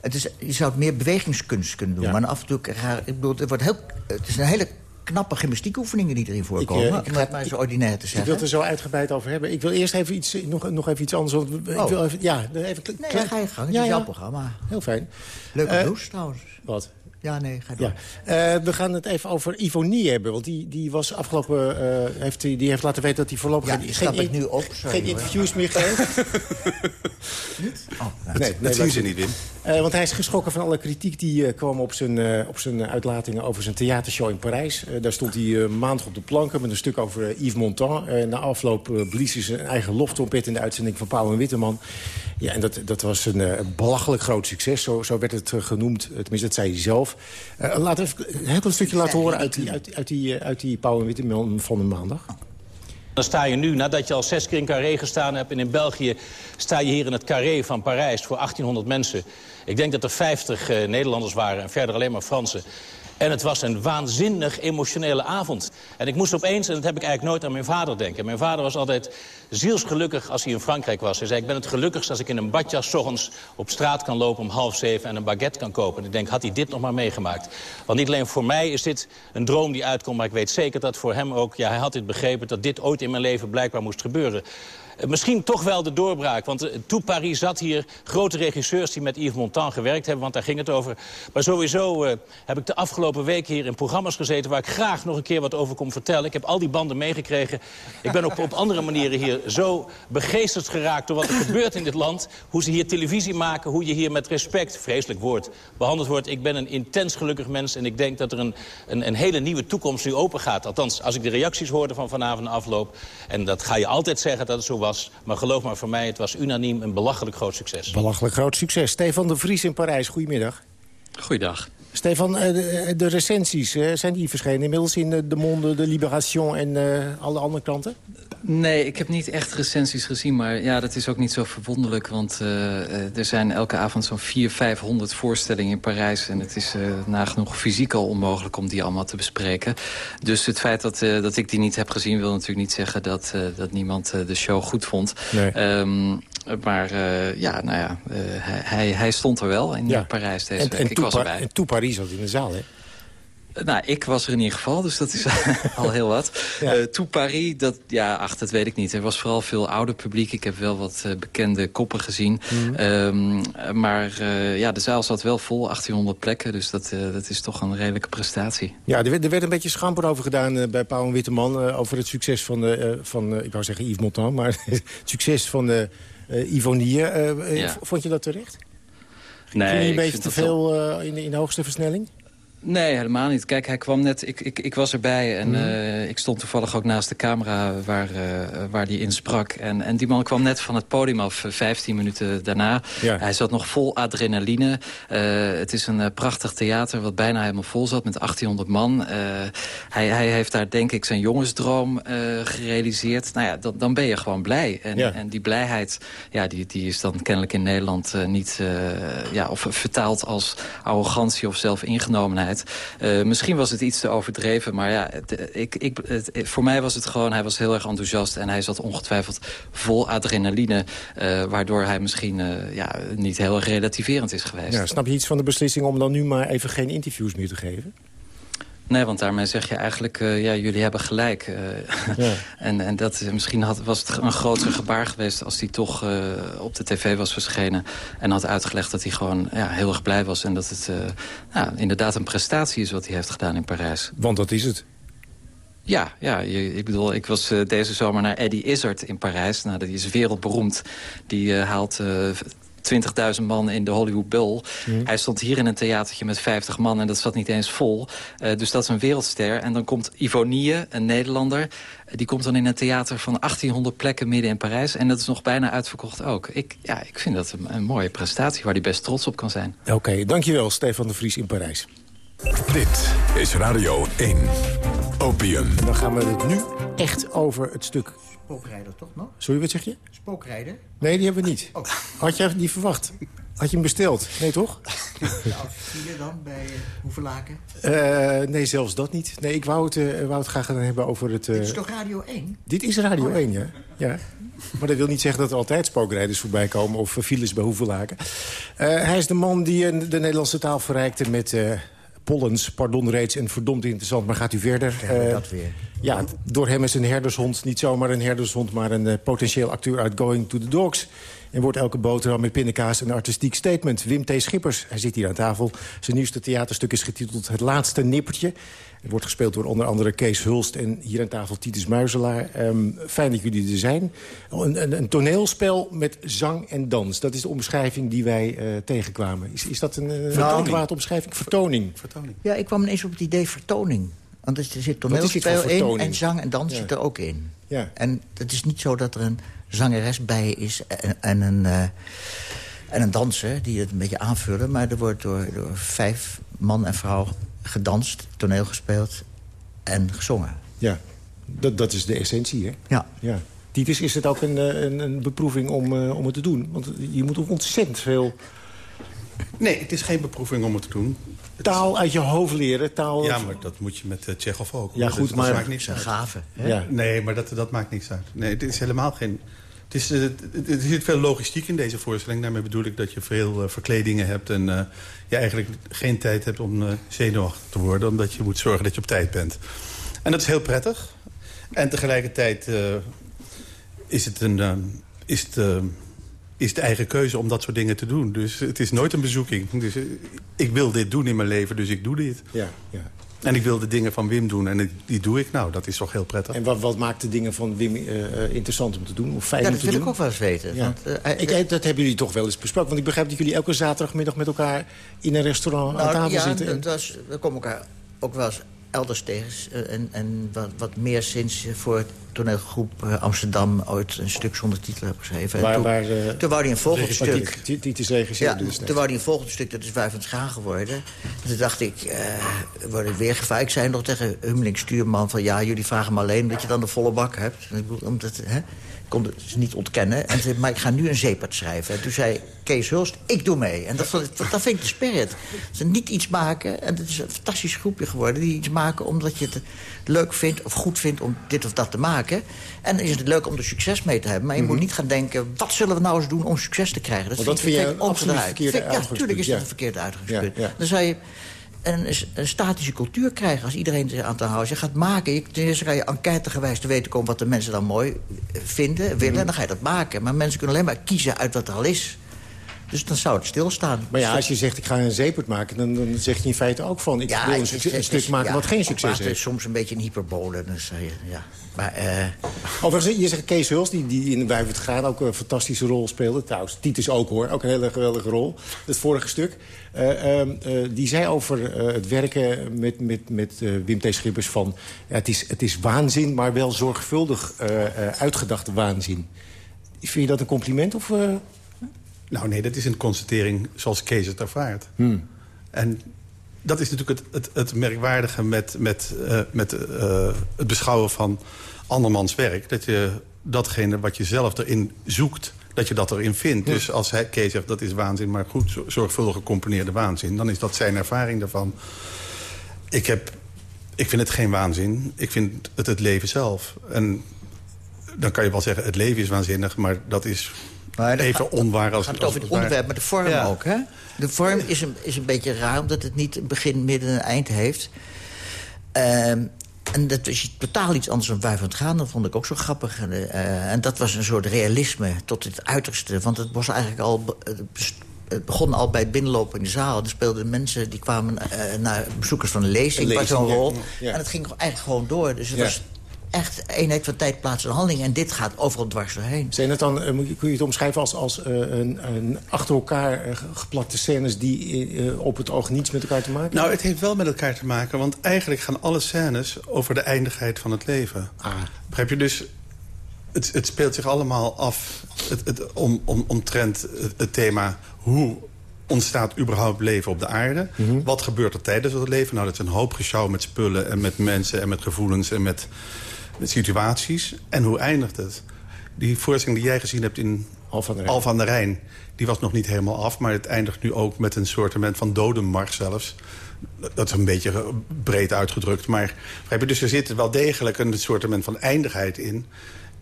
Speaker 23: Het is, je zou het meer bewegingskunst kunnen doen.
Speaker 15: Ja.
Speaker 23: Maar af en toe... Ik bedoel, het, wordt heel, het is een hele knappe gymnastiekoefeningen die erin voorkomen.
Speaker 15: Ik, uh,
Speaker 23: ik, het maar zo ordinair te zeggen.
Speaker 15: Ik wil het er zo uitgebreid over hebben. Ik wil eerst even iets, nog, nog even iets anders. Want
Speaker 23: oh.
Speaker 15: ik wil even, ja, even
Speaker 23: nee, ja, ga je gang. Het
Speaker 15: ja,
Speaker 23: is jouw
Speaker 15: ja.
Speaker 23: programma.
Speaker 15: Heel fijn.
Speaker 23: Leuke
Speaker 15: uh,
Speaker 23: blouse trouwens.
Speaker 15: Wat?
Speaker 23: Ja, nee, ga door.
Speaker 15: Ja. Uh, we gaan het even over Ivonie hebben. Want die, die was afgelopen... Uh, heeft, die, heeft laten weten dat hij voorlopig...
Speaker 23: Ja,
Speaker 15: geen,
Speaker 23: stap ik nu op. Sorry,
Speaker 15: geen interviews meer geeft. <laughs>
Speaker 23: niet? Oh,
Speaker 15: nou, nee,
Speaker 22: dat zien ze niet in.
Speaker 15: Uh, want hij is geschrokken van alle kritiek die kwam op zijn, op zijn uitlatingen... over zijn theatershow in Parijs. daar stond hij maandag op de planken met een stuk over Yves Montand. na afloop blies hij zijn eigen loftrompet in de uitzending van Pauw en Witteman. Ja, en dat, dat was een belachelijk groot succes. Zo, zo werd het genoemd. Tenminste, dat zei hij zelf. laten we even een heel klein stukje laten horen uit die, uit, uit die, uit die Pauw en Witteman van de maandag.
Speaker 24: Dan sta je nu, nadat je al zes keer in Carré gestaan hebt... en in België sta je hier in het Carré van Parijs voor 1800 mensen. Ik denk dat er 50 uh, Nederlanders waren en verder alleen maar Fransen. En het was een waanzinnig emotionele avond. En ik moest opeens, en dat heb ik eigenlijk nooit aan mijn vader denken. Mijn vader was altijd zielsgelukkig als hij in Frankrijk was. Hij zei, ik ben het gelukkigst als ik in een badjas... Ochtends op straat kan lopen om half zeven en een baguette kan kopen. En ik denk, had hij dit nog maar meegemaakt? Want niet alleen voor mij is dit een droom die uitkomt... maar ik weet zeker dat voor hem ook... ja, hij had dit begrepen dat dit ooit in mijn leven blijkbaar moest gebeuren. Misschien toch wel de doorbraak. Want uh, Toe Paris zat hier grote regisseurs die met Yves Montand gewerkt hebben. Want daar ging het over. Maar sowieso uh, heb ik de afgelopen weken hier in programma's gezeten... waar ik graag nog een keer wat over kom vertellen. Ik heb al die banden meegekregen. Ik ben ook op andere manieren hier zo begeesterd geraakt... door wat er gebeurt in dit land. Hoe ze hier televisie maken. Hoe je hier met respect, vreselijk woord, behandeld wordt. Ik ben een intens gelukkig mens. En ik denk dat er een, een, een hele nieuwe toekomst nu open gaat. Althans, als ik de reacties hoorde van vanavond afloop. En dat ga je altijd zeggen dat het zo was. Maar geloof maar voor mij, het was unaniem een belachelijk groot succes.
Speaker 15: Belachelijk groot succes. Stefan de Vries in Parijs, goedemiddag.
Speaker 25: Goeiedag.
Speaker 15: Stefan, de, de recensies, zijn die verschenen inmiddels in De Monde, De Libération en alle andere kranten?
Speaker 25: Nee, ik heb niet echt recensies gezien, maar ja, dat is ook niet zo verwonderlijk. Want uh, er zijn elke avond zo'n 400, 500 voorstellingen in Parijs. En het is uh, nagenoeg fysiek al onmogelijk om die allemaal te bespreken. Dus het feit dat, uh, dat ik die niet heb gezien wil natuurlijk niet zeggen dat, dat niemand de show goed vond.
Speaker 15: Nee.
Speaker 25: Um, maar ja, nou ja, hij, hij stond er wel in
Speaker 15: ja.
Speaker 25: Parijs deze
Speaker 15: en,
Speaker 25: week.
Speaker 15: En
Speaker 25: ik was erbij.
Speaker 15: En Toe Paris was in de zaal, hè?
Speaker 25: Nou, ik was er in ieder geval, dus dat is <laughs> al heel wat.
Speaker 15: Ja.
Speaker 25: Uh, Toe Paris, dat, ja, ach, dat weet ik niet. Er was vooral veel ouder publiek. Ik heb wel wat uh, bekende koppen gezien.
Speaker 15: Mhm.
Speaker 25: Um, maar uh, ja, de zaal zat wel vol, 1800 plekken. Dus dat, dat is toch een redelijke prestatie.
Speaker 15: Ja, er werd, er werd een beetje schamper over gedaan bij Pauw en Witteman... over het succes van, de, van ik wou zeggen Yves Montand... maar <laughs> het succes van de Ivonie.
Speaker 25: Ja.
Speaker 15: Vond je dat terecht?
Speaker 25: Nee,
Speaker 15: Ging je een beetje te veel in, in de hoogste versnelling?
Speaker 25: Nee, helemaal niet. Kijk, hij kwam net... Ik, ik, ik was erbij en
Speaker 15: Mhm.
Speaker 25: eh, ik stond toevallig ook naast de camera waar, eh waar die in sprak. En, en die man kwam net van het podium af, eh, 15 minuten daarna.
Speaker 15: Ja.
Speaker 25: Hij zat nog vol adrenaline. Eh, het is een eh, prachtig theater wat bijna helemaal vol zat met 1800 man. Eh, hij, hij heeft daar denk ik zijn jongensdroom eh, gerealiseerd. Nou ja, dan, dan ben je gewoon blij. En,
Speaker 15: Ja.
Speaker 25: en die blijheid, ja, die, die is dan kennelijk in Nederland eh, niet... eh, ja, of vertaald als arrogantie of zelfingenomenheid. Eh, misschien was het iets te overdreven, maar ja, eh, ik, ik, eh, voor mij was het gewoon... hij was heel erg enthousiast en hij zat ongetwijfeld vol adrenaline... waardoor hij misschien ja, niet heel relativerend is geweest.
Speaker 15: Ja, snap je iets van de beslissing om dan nu maar even geen interviews meer te geven?
Speaker 25: Nee, want daarmee zeg je eigenlijk, eh, ja, jullie hebben gelijk. eh.
Speaker 15: Ja. <laughs>
Speaker 25: en en dat, eh, misschien had, was het een groter gebaar geweest... als hij toch op de tv was verschenen... en had uitgelegd dat hij gewoon ja, heel erg blij was... en dat het ja, inderdaad een prestatie is wat hij heeft gedaan in Parijs.
Speaker 15: Want dat is het.
Speaker 25: Ja, ja je, ik bedoel, ik was deze zomer naar Eddie Izzard in Parijs. Nou, die is wereldberoemd. Die haalt... 20.000 man in de Hollywood Bowl.
Speaker 15: Mhm.
Speaker 25: Hij stond hier in een theatertje met 50 man en dat zat niet eens vol. Eh, dus dat is een wereldster. En dan komt Ivonie, een Nederlander. eh, Die komt dan in een theater van 1800 plekken midden in Parijs. En dat is nog bijna uitverkocht ook. Ik, ja, ik vind dat een, een mooie prestatie waar hij best trots op kan zijn.
Speaker 15: Oké, dankjewel Stefan de Vries in Parijs.
Speaker 26: Dit is Radio 1. Opium.
Speaker 15: Dan gaan we het nu echt over het stuk
Speaker 23: Spookrijder toch nog?
Speaker 15: Sorry, wat zeg je?
Speaker 23: Spookrijder?
Speaker 15: Nee, die hebben we niet. Had je die verwacht? Had je hem besteld? Nee, toch?
Speaker 23: File dan bij uh, Hoevelaken?
Speaker 15: Uh, nee, zelfs dat niet. Nee, ik wou het, uh, wou het graag gaan hebben over het...
Speaker 23: Dit is toch Radio 1?
Speaker 15: Dit is Radio oh, 1, ja. ja. Maar dat wil niet zeggen dat er altijd spookrijders voorbij komen... of files bij Hoevelaken. hij is de man die de Nederlandse taal verrijkte met Pollens, pardon reeds en verdomd interessant, maar gaat u verder.
Speaker 23: Ja, dat weer.
Speaker 15: Ja, door hem is een herdershond niet zomaar een herdershond... maar een uh, potentieel acteur uit Going to the Dogs. En wordt elke boterham met pindakaas een artistiek statement. Wim T. Schippers, hij zit hier aan tafel. Zijn nieuwste theaterstuk is getiteld Het Laatste Nippertje. Het wordt gespeeld door onder andere Kees Hulst en hier aan tafel Titus Muizelaar. Um, fijn dat jullie er zijn. Een, een, een, toneelspel met zang en dans. Dat is de omschrijving die wij uh, tegenkwamen. Is, is dat een uh, adequate omschrijving? Vertoning.
Speaker 10: Vertoning.
Speaker 23: Ja, ik kwam ineens op het idee vertoning. Want er zit toneelspel in en zang en dans ja. zit er ook in.
Speaker 15: Ja.
Speaker 23: En het is niet zo dat er een zangeres bij is en, en een, uh, en een danser die het een beetje aanvullen. Maar er wordt door, door vijf man en vrouw gedanst, toneel gespeeld en gezongen.
Speaker 15: Ja, dat, dat is de essentie, hè?
Speaker 23: Ja.
Speaker 15: ja. Titus, is het ook een, een, een beproeving om, uh, om het te doen? Want je moet ook ontzettend veel...
Speaker 22: Nee, het is geen beproeving om het te doen.
Speaker 15: Taal uit je hoofd leren. Taal...
Speaker 22: Ja, maar dat moet je met uh, Tsjechov ook.
Speaker 15: Ja, goed,
Speaker 22: dat,
Speaker 15: maar...
Speaker 22: Dat maakt niks
Speaker 23: uit. gave.
Speaker 15: Ja.
Speaker 22: Nee, maar dat, dat maakt niks uit. Nee, het is helemaal geen... Is, er zit veel logistiek in deze voorstelling. Daarmee bedoel ik dat je veel uh, verkledingen hebt... en uh, je eigenlijk geen tijd hebt om zenuwachtig te worden... omdat je moet zorgen dat je op tijd bent. En dat is heel prettig. En tegelijkertijd is het een... is het, is de eigen keuze om dat soort dingen te doen. Dus het is nooit een bezoeking. Dus, ik wil dit doen in mijn leven, dus ik doe dit.
Speaker 15: Ja, ja.
Speaker 22: En ik wil de dingen van Wim doen en die doe ik. Nou, dat is toch heel prettig.
Speaker 15: En wat, wat maakt de dingen van Wim uh, interessant om te doen? Of fijn
Speaker 23: ja,
Speaker 15: om
Speaker 23: dat
Speaker 15: te
Speaker 23: wil
Speaker 15: doen?
Speaker 23: ik ook wel eens weten.
Speaker 15: Ja. Want, uh, ik, dat hebben jullie toch wel eens besproken. Want ik begrijp dat jullie elke zaterdagmiddag met elkaar in een restaurant
Speaker 23: nou,
Speaker 15: aan tafel
Speaker 23: ja,
Speaker 15: zitten.
Speaker 23: En... We komen elkaar ook wel eens elders tegen. En, en wat, wat meer sinds voor het toneelgroep Amsterdam ooit een stuk zonder titel heb geschreven.
Speaker 15: Waar,
Speaker 23: toen,
Speaker 15: waar, uh,
Speaker 23: toen wou hij een volgend stuk.
Speaker 15: Regisseerde
Speaker 23: ja,
Speaker 15: dus
Speaker 23: Toen wou hij een volgend stuk, dat is Wuivend Schaar geworden. En toen dacht ik, uh, word ik weer gevaar. Ik zei nog tegen Hummeling Stuurman van... ja, jullie vragen me alleen dat je dan de volle bak hebt. Omdat, hè, kon het niet ontkennen. En zei, maar ik ga nu een zeepert schrijven. En toen zei Kees Hulst, ik doe mee. En dat, dat vind ik de spirit. Ze niet iets maken, en het is een fantastisch groepje geworden... die iets maken omdat je het leuk vindt of goed vindt om dit of dat te maken. En is het leuk om er succes mee te hebben. Maar je mm -hmm. moet niet gaan denken, wat zullen we nou eens doen om succes te krijgen?
Speaker 15: Dat, vind,
Speaker 23: vind
Speaker 15: je een absoluut verkeerde
Speaker 23: Ja, natuurlijk is dat een verkeerde uitgangspunt. Ja, ja. Dan zou je een, een, statische cultuur krijgen als iedereen zich aan te houden. Je gaat maken, je, ten eerste ga je enquêtegewijs te weten komen... wat de mensen dan mooi vinden, willen, mm. en dan ga je dat maken. Maar mensen kunnen alleen maar kiezen uit wat er al is. Dus dan zou het stilstaan.
Speaker 15: Maar ja, als je zegt ik ga een zeepert maken... dan, dan zeg je in feite ook van ik ja, wil een, stuk maken ja, wat geen succes
Speaker 23: is soms een beetje een hyperbole. Dus, uh, ja. Maar, uh...
Speaker 15: Overigens, je zegt Kees Huls, die, die in Wijvert Gaan ook een fantastische rol speelde. Trouwens, Titus ook hoor, ook een hele geweldige rol. Het vorige stuk. Uh, uh, die zei over het werken met, met, met Wim T. Schippers van... het, is, het is waanzin, maar wel zorgvuldig uitgedachte waanzin. Vind je dat een compliment of...
Speaker 22: Nou nee, dat is een constatering zoals Kees het ervaart.
Speaker 15: Hmm.
Speaker 22: En dat is natuurlijk het, het, het merkwaardige met, met, uh, met uh, het beschouwen van andermans werk. Dat je datgene wat je zelf erin zoekt, dat je dat erin vindt. Ja. Dus als hij, Kees zegt dat is waanzin, maar goed zorgvuldig gecomponeerde waanzin... dan is dat zijn ervaring daarvan. Ik, heb, ik vind het geen waanzin, ik vind het het leven zelf. En dan kan je wel zeggen, het leven is waanzinnig, maar dat is maar even gaat, onwaar als
Speaker 23: het gaat over het onderwerp, maar de vorm ja. ook. Hè? De vorm is een, is een beetje raar, omdat het niet een begin, midden en eind heeft. Um, en dat is totaal iets anders dan Wuivend gaan. Dat vond ik ook zo grappig. Uh, en dat was een soort realisme tot het uiterste. Want het was eigenlijk al... Het begon al bij het binnenlopen in de zaal. Er speelden mensen die kwamen uh, naar bezoekers van een lezing, bij zo'n rol. Ja, ja. En het ging eigenlijk gewoon door. Dus het was echt eenheid van tijd, plaats en handeling. En dit gaat overal dwars doorheen.
Speaker 15: Zijn het dan, kun je het omschrijven als, als uh, een, een, achter elkaar uh, geplakte scènes... die op het oog niets met elkaar te maken hebben?
Speaker 22: Nou, het heeft wel met elkaar te maken. Want eigenlijk gaan alle scènes over de eindigheid van het leven.
Speaker 15: Ah.
Speaker 22: Begrijp je? Dus het, het speelt zich allemaal af het, het, om, om, omtrent het, het thema... hoe ontstaat überhaupt leven op de aarde?
Speaker 15: Mhm.
Speaker 22: Mm -hmm. Wat gebeurt er tijdens het leven? Nou, dat is een hoop gesjouw met spullen en met mensen en met gevoelens en met de situaties. En hoe eindigt het? Die voorstelling die jij gezien hebt in
Speaker 15: Al van de Rijn.
Speaker 22: De die was nog niet helemaal af, maar het eindigt nu ook met een soort van dodenmars zelfs. Dat is een beetje breed uitgedrukt. Maar, dus er zit wel degelijk een soort van eindigheid in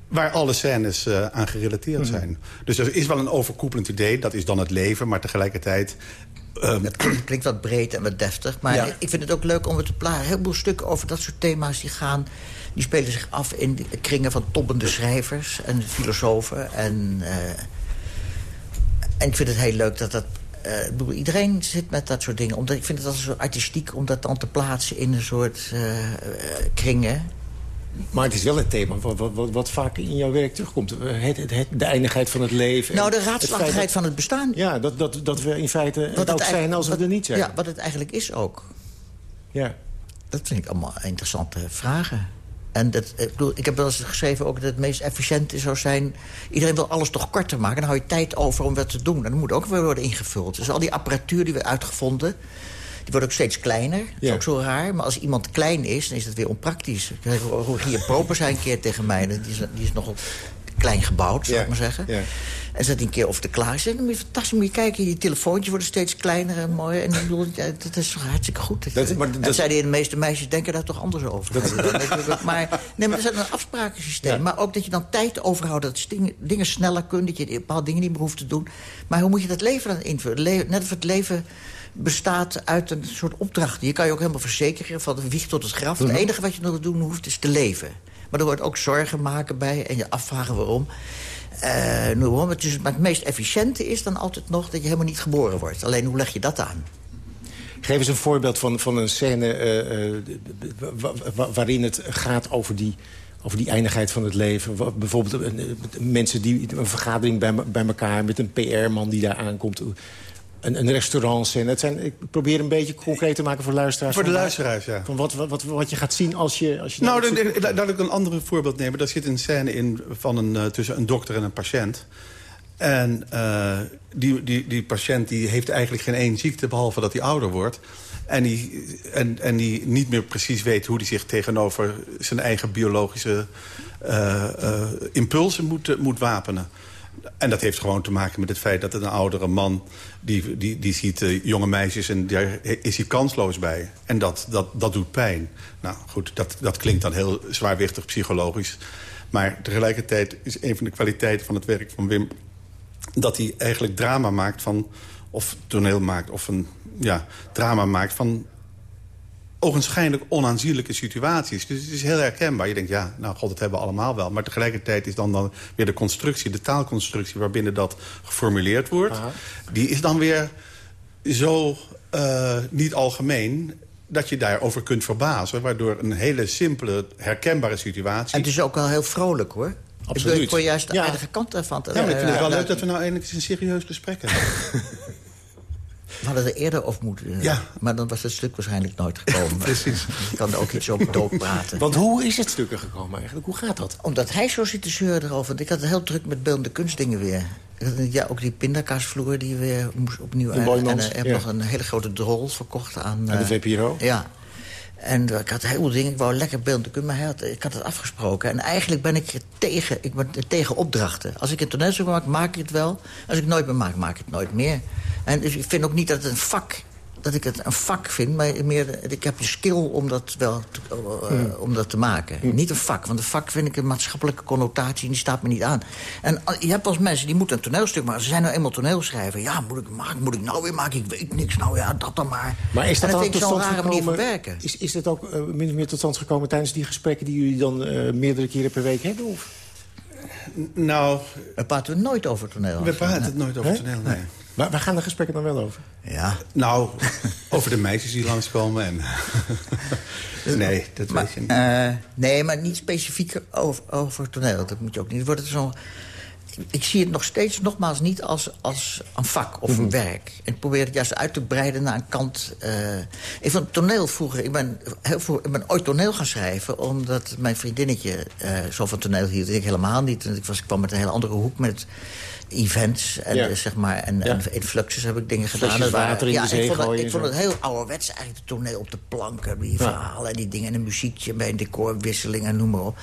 Speaker 22: waar alle scènes uh, aan gerelateerd
Speaker 15: Mhm.
Speaker 22: zijn. Dus er is wel een overkoepelend idee, dat is dan het leven... maar tegelijkertijd... ehm,
Speaker 23: Het klinkt, wat breed en wat deftig. Maar
Speaker 22: Ja.
Speaker 23: ik vind het ook leuk om het te plaatsen. Een heleboel stukken over dat soort thema's die gaan... die spelen zich af in de kringen van toppende schrijvers en filosofen. En, eh, en ik vind het heel leuk dat dat... eh, ik bedoel, iedereen zit met dat soort dingen. Omdat, ik vind het altijd zo artistiek om dat dan te plaatsen in een soort eh, kringen.
Speaker 15: Maar het is wel een thema wat, wat, vaak in jouw werk terugkomt. Het, het, het- de eindigheid van het leven.
Speaker 23: Nou, de
Speaker 15: het
Speaker 23: raadslachtigheid
Speaker 15: dat-
Speaker 23: van het bestaan.
Speaker 15: Ja, dat, dat, dat we in feite het
Speaker 23: Wat
Speaker 15: ook
Speaker 23: het
Speaker 15: zijn
Speaker 23: eigenlijk-
Speaker 15: als we er niet zijn.
Speaker 23: Ja, wat het eigenlijk is ook.
Speaker 15: Ja.
Speaker 23: Dat vind ik allemaal interessante vragen. En dat, ik, bedoel, ik heb wel eens geschreven ook dat het meest efficiënte zou zijn... iedereen wil alles toch korter maken. Dan hou je tijd over om wat te doen. En dat moet ook weer worden ingevuld. Dus al die apparatuur die we uitgevonden... die wordt ook steeds kleiner. Dat is
Speaker 15: Ja.
Speaker 23: ook zo raar. Maar als iemand klein is, dan is dat weer onpraktisch. Rogier Proper zei een keer tegen mij... die is, die is nogal klein gebouwd, zou
Speaker 15: Ja.
Speaker 23: ik maar zeggen.
Speaker 15: Ja.
Speaker 23: En zat een keer over de klaar. Ik zei, dan moet je fantastisch, moet je kijken. Je telefoontjes worden steeds kleiner en mooier. En ik bedoel, ja, dat is toch hartstikke goed.
Speaker 15: Dat- maar dat-
Speaker 23: zei hij, de meeste meisjes denken daar toch anders over. maar, nee, maar er is een afsprakensysteem.
Speaker 15: Ja.
Speaker 23: Maar ook dat je dan tijd overhoudt. Dat sting- dingen sneller kunt. Dat je bepaalde dingen niet meer hoeft te doen. Maar hoe moet je dat leven dan invullen? Le- net of het leven bestaat uit een soort opdrachten. Je kan je ook helemaal verzekeren van de wieg tot het graf.
Speaker 15: Mhm.
Speaker 23: Het enige wat je nog te doen hoeft is te leven. Maar er wordt ook zorgen maken bij en je afvragen waarom. Nou, waarom het, dus, maar het meest efficiënte is dan altijd nog dat je helemaal niet geboren wordt. Alleen hoe leg je dat aan?
Speaker 15: Geef eens een voorbeeld van, van een scène eh, eh, wa- wa- waarin het gaat over die, over die eindigheid van het leven. Bijvoorbeeld een, mensen die een vergadering bij, bij elkaar met een PR-man die daar aankomt. Een, een restaurantscène. Het zijn, ik probeer een beetje concreet te maken voor luisteraars.
Speaker 22: Voor de luisteraars, ja.
Speaker 15: Van wat, wat, wat, wat je gaat zien als je... Als je
Speaker 22: Nou, dan- dan- laat ik een ander voorbeeld nemen. Daar zit een scène in van een, eh, tussen een dokter en een patiënt. En eh, die, die, die patiënt die heeft eigenlijk geen één ziekte... behalve dat hij ouder wordt. En die, en, en die niet meer precies weet hoe hij zich tegenover zijn eigen biologische eh, impulsen moet, moet wapenen. En dat heeft gewoon te maken met het feit dat een oudere man... die, die, die ziet eh, jonge meisjes en daar is hij kansloos bij. En dat, dat, dat doet pijn. Nou goed, dat, dat klinkt dan heel zwaarwichtig psychologisch. Maar tegelijkertijd is een van de kwaliteiten van het werk van Wim... dat hij eigenlijk drama maakt van... of toneel maakt, of een ja, drama maakt van ogenschijnlijk onaanzienlijke situaties. Dus het is heel herkenbaar. Je denkt, ja, nou god, dat hebben we allemaal wel. Maar tegelijkertijd is dan, dan weer de constructie, de taalconstructie... waarbinnen dat geformuleerd wordt... die is dan weer zo eh, niet algemeen dat je daarover kunt verbazen... waardoor een hele simpele, herkenbare situatie...
Speaker 23: En het is ook wel heel vrolijk, hoor.
Speaker 22: Absoluut.
Speaker 23: Ik wil juist de
Speaker 22: Ja.
Speaker 23: aardige kant ervan.
Speaker 22: Ja, maar ik vind het wel
Speaker 23: Eh,
Speaker 22: leuk dat we nou eindelijk eens een serieus gesprek hebben. <laughs>
Speaker 23: We hadden er eerder over moeten.
Speaker 22: Ja.
Speaker 23: Maar dan was het stuk waarschijnlijk nooit gekomen. <laughs>
Speaker 22: Precies.
Speaker 23: Ik kan er ook iets op dood praten.
Speaker 15: Want hoe is het stuk er gekomen eigenlijk? Hoe gaat dat?
Speaker 23: Omdat hij zo zit te zeuren erover. Ik had het heel druk met beeldende kunstdingen weer. Ja, ook die pindakaasvloer die weer moest opnieuw...
Speaker 15: In
Speaker 23: en heb
Speaker 15: ja.
Speaker 23: nog een hele grote drol verkocht aan...
Speaker 15: Aan de
Speaker 23: eh,
Speaker 15: VPRO?
Speaker 23: Ja. En ik had heel veel dingen, ik wou lekker beeldende kunst, maar hij ik had het afgesproken. En eigenlijk ben ik tegen, ik ben tegen opdrachten. Als ik een toneelstuk maak, maak ik het wel. Als ik het nooit meer maak, maak ik het nooit meer. En dus ik vind ook niet dat het een vak dat ik het een vak vind, maar meer, ik heb de skill om dat wel te, eh,
Speaker 15: Hmm.
Speaker 23: om dat te maken. Niet een vak, want een vak vind ik een maatschappelijke connotatie... en die staat me niet aan. En je hebt als mensen, die moeten een toneelstuk maken. Ze zijn nou eenmaal toneelschrijver. Ja, moet ik, maken, moet ik nou weer maken? Ik weet niks. Nou ja, dat dan maar.
Speaker 15: Maar is dat
Speaker 23: en dat
Speaker 15: dan
Speaker 23: vind ik zo'n rare manier van werken.
Speaker 15: Is, is dat ook eh, min of meer tot stand gekomen tijdens die gesprekken... die jullie dan eh, meerdere keren per week hebben? Of?
Speaker 22: Nou...
Speaker 23: We praten nooit over toneel.
Speaker 22: We praten het nooit over toneel, nee.
Speaker 15: Waar, waar gaan de gesprekken dan wel over?
Speaker 23: Ja.
Speaker 22: Nou, <laughs> over de meisjes die langskomen en... <laughs> nee, dat weet je niet.
Speaker 23: Eh, nee, maar niet specifiek over, over toneel. Dat moet je ook niet. Wordt het zo... Ik, ik zie het nog steeds, nogmaals, niet als, als een vak of een werk. Ik probeer het juist uit te breiden naar een kant... eh ik vond toneel vroeger... Ik ben, heel vroeg, ik ben ooit toneel gaan schrijven... omdat mijn vriendinnetje eh, zo van toneel hield. Ik helemaal niet. Want Ik, was, ik kwam met een hele andere hoek met events en,
Speaker 15: Ja.
Speaker 23: eh, zeg maar, en, en in Fluxus heb ik dingen gedaan. Dat waren-
Speaker 15: water in de zee
Speaker 23: ik vond, het, ik vond het heel ouderwets eigenlijk, het toneel op de planken. Die verhalen en die dingen en een muziekje bij een decorwisseling en noem maar op.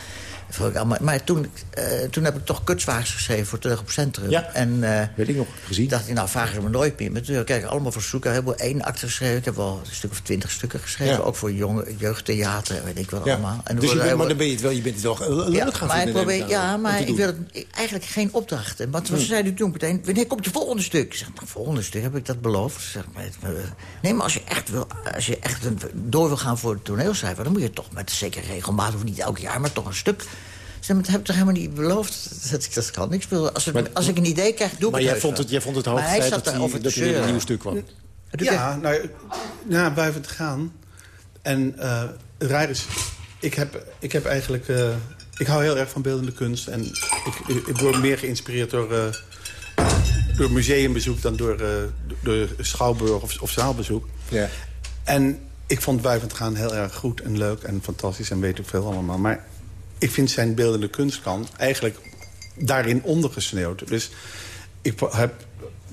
Speaker 23: Maar toen, eh, toen heb ik toch kutswagens geschreven voor Terug op Centrum.
Speaker 15: Ja,
Speaker 23: en, eh,
Speaker 15: weet ik nog, gezien.
Speaker 23: dacht ik, nou vragen ze me nooit meer. Maar toen heb ik allemaal verzoeken. Ik heb wel één acte geschreven. Ik heb wel een stuk of twintig stukken geschreven.
Speaker 15: Ja.
Speaker 23: Ook voor jonge, jeugdtheater, weet ik wat
Speaker 15: Ja.
Speaker 23: allemaal. En
Speaker 15: dus je bent, maar dan ben je het wel, je bent het wel eh,
Speaker 23: ja,
Speaker 15: gaan
Speaker 23: maar ik probeer, ja, maar ik wil het, eigenlijk geen opdrachten. Want
Speaker 15: Hmm.
Speaker 23: ze zeiden toen meteen, wanneer komt je volgende stuk? Ik zeg, nou, volgende stuk, heb ik dat beloofd? Ze Zeg, maar, nee, maar als je echt, wil, als je echt een- door wil gaan voor het toneelschrijver... dan moet je toch met zeker regelmatig, of niet elk jaar, maar toch een stuk... Ze heb ik toch helemaal niet beloofd dat ik dat kan. Ik speel, als, ik, als ik een idee krijg, doe ik
Speaker 15: Maar
Speaker 23: het
Speaker 15: jij
Speaker 23: heus
Speaker 15: vond het, jij vond het hoog
Speaker 23: Maar
Speaker 15: tijd dat,
Speaker 23: te
Speaker 15: dat er een nieuw stuk kwam.
Speaker 22: Ja, nou, ja, blijven het gaan. En eh het raar is, ik heb, ik heb eigenlijk... eh, ik hou heel erg van beeldende kunst. En ik, ik, ik word meer geïnspireerd door, eh, door museumbezoek... dan door, eh, door schouwburg of, of zaalbezoek.
Speaker 15: Ja.
Speaker 22: En ik vond Wuivend gaan heel erg goed en leuk en fantastisch... en weet ik veel allemaal. Maar ik vind zijn beeldende kunstkant eigenlijk daarin ondergesneeuwd. Dus ik heb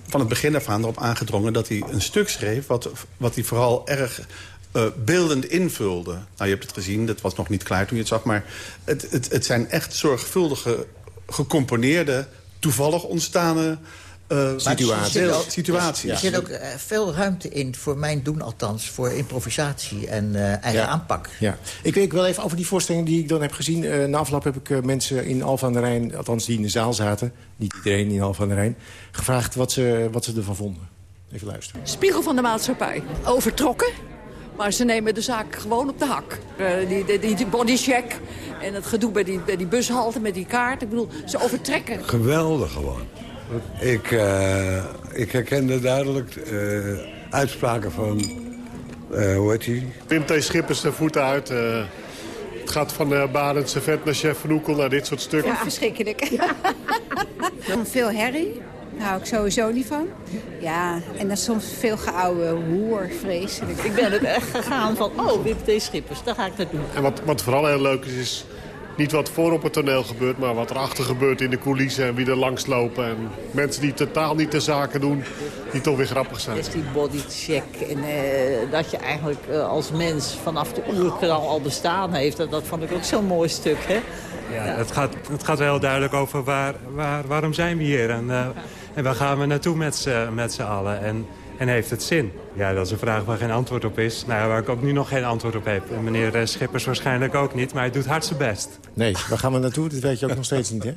Speaker 22: van het begin af aan erop aangedrongen... dat hij een stuk schreef wat, wat hij vooral erg eh, beeldend invulde. Nou, je hebt het gezien, dat was nog niet klaar toen je het zag... maar het, het, het zijn echt zorgvuldige, gecomponeerde... toevallig ontstane eh,
Speaker 23: Maar er zit ook-
Speaker 22: situaties.
Speaker 23: Er zit ook eh, veel ruimte in, voor mijn doen althans... voor improvisatie en eh, eigen
Speaker 15: Ja.
Speaker 23: aanpak.
Speaker 15: Ja. Ik weet wel even over die voorstelling die ik dan heb gezien. Eh, na afloop heb ik eh, mensen in Alphen aan de Rijn, althans die in de zaal zaten... niet iedereen in Alphen aan de Rijn, gevraagd wat ze, wat ze ervan vonden. Even luisteren.
Speaker 26: Spiegel van de maatschappij. Overtrokken. Maar ze nemen de zaak gewoon op de hak. Eh, die, die, die bodycheck en het gedoe bij die, bij die bushalte met die kaart. Ik bedoel, ze overtrekken.
Speaker 27: Geweldig gewoon. Ik, eh, ik herkende duidelijk eh, uitspraken van, eh, hoe heet die?
Speaker 28: Wim T. Schippers de voet uit. eh, het gaat van uh, Barend Servet naar Chef Van Oekel naar dit soort stukken.
Speaker 29: Ja, verschrikkelijk. veel herrie. Daar hou ik sowieso niet van. Ja, en dan soms veel geouwe hoer, vreselijk.
Speaker 30: Ik ben het echt gegaan van, oh, Wim T. Schippers, daar ga ik naartoe.
Speaker 28: En wat, wat vooral heel leuk is, is niet wat voor op het toneel gebeurt... maar wat erachter gebeurt in de coulissen en wie er langslopen. En mensen die totaal niet de zaken doen, die toch weer grappig zijn.
Speaker 30: Dus die bodycheck en eh, dat je eigenlijk eh, als mens vanaf de oerkral al bestaan heeft. Dat, dat vond ik ook zo'n mooi stuk, hè?
Speaker 31: Ja, Het, gaat, het gaat wel heel duidelijk over waar, waar, waarom zijn we hier en, eh, en waar gaan we naartoe met z'n met z'n allen. En, en heeft het zin? Ja, dat is een vraag waar geen antwoord op is. Nou, waar ik ook nu nog geen antwoord op heb. En meneer eh, Schippers waarschijnlijk ook niet, maar hij doet hard zijn best.
Speaker 15: Nee, waar gaan we naartoe? Dat weet je ook nog steeds niet, hè?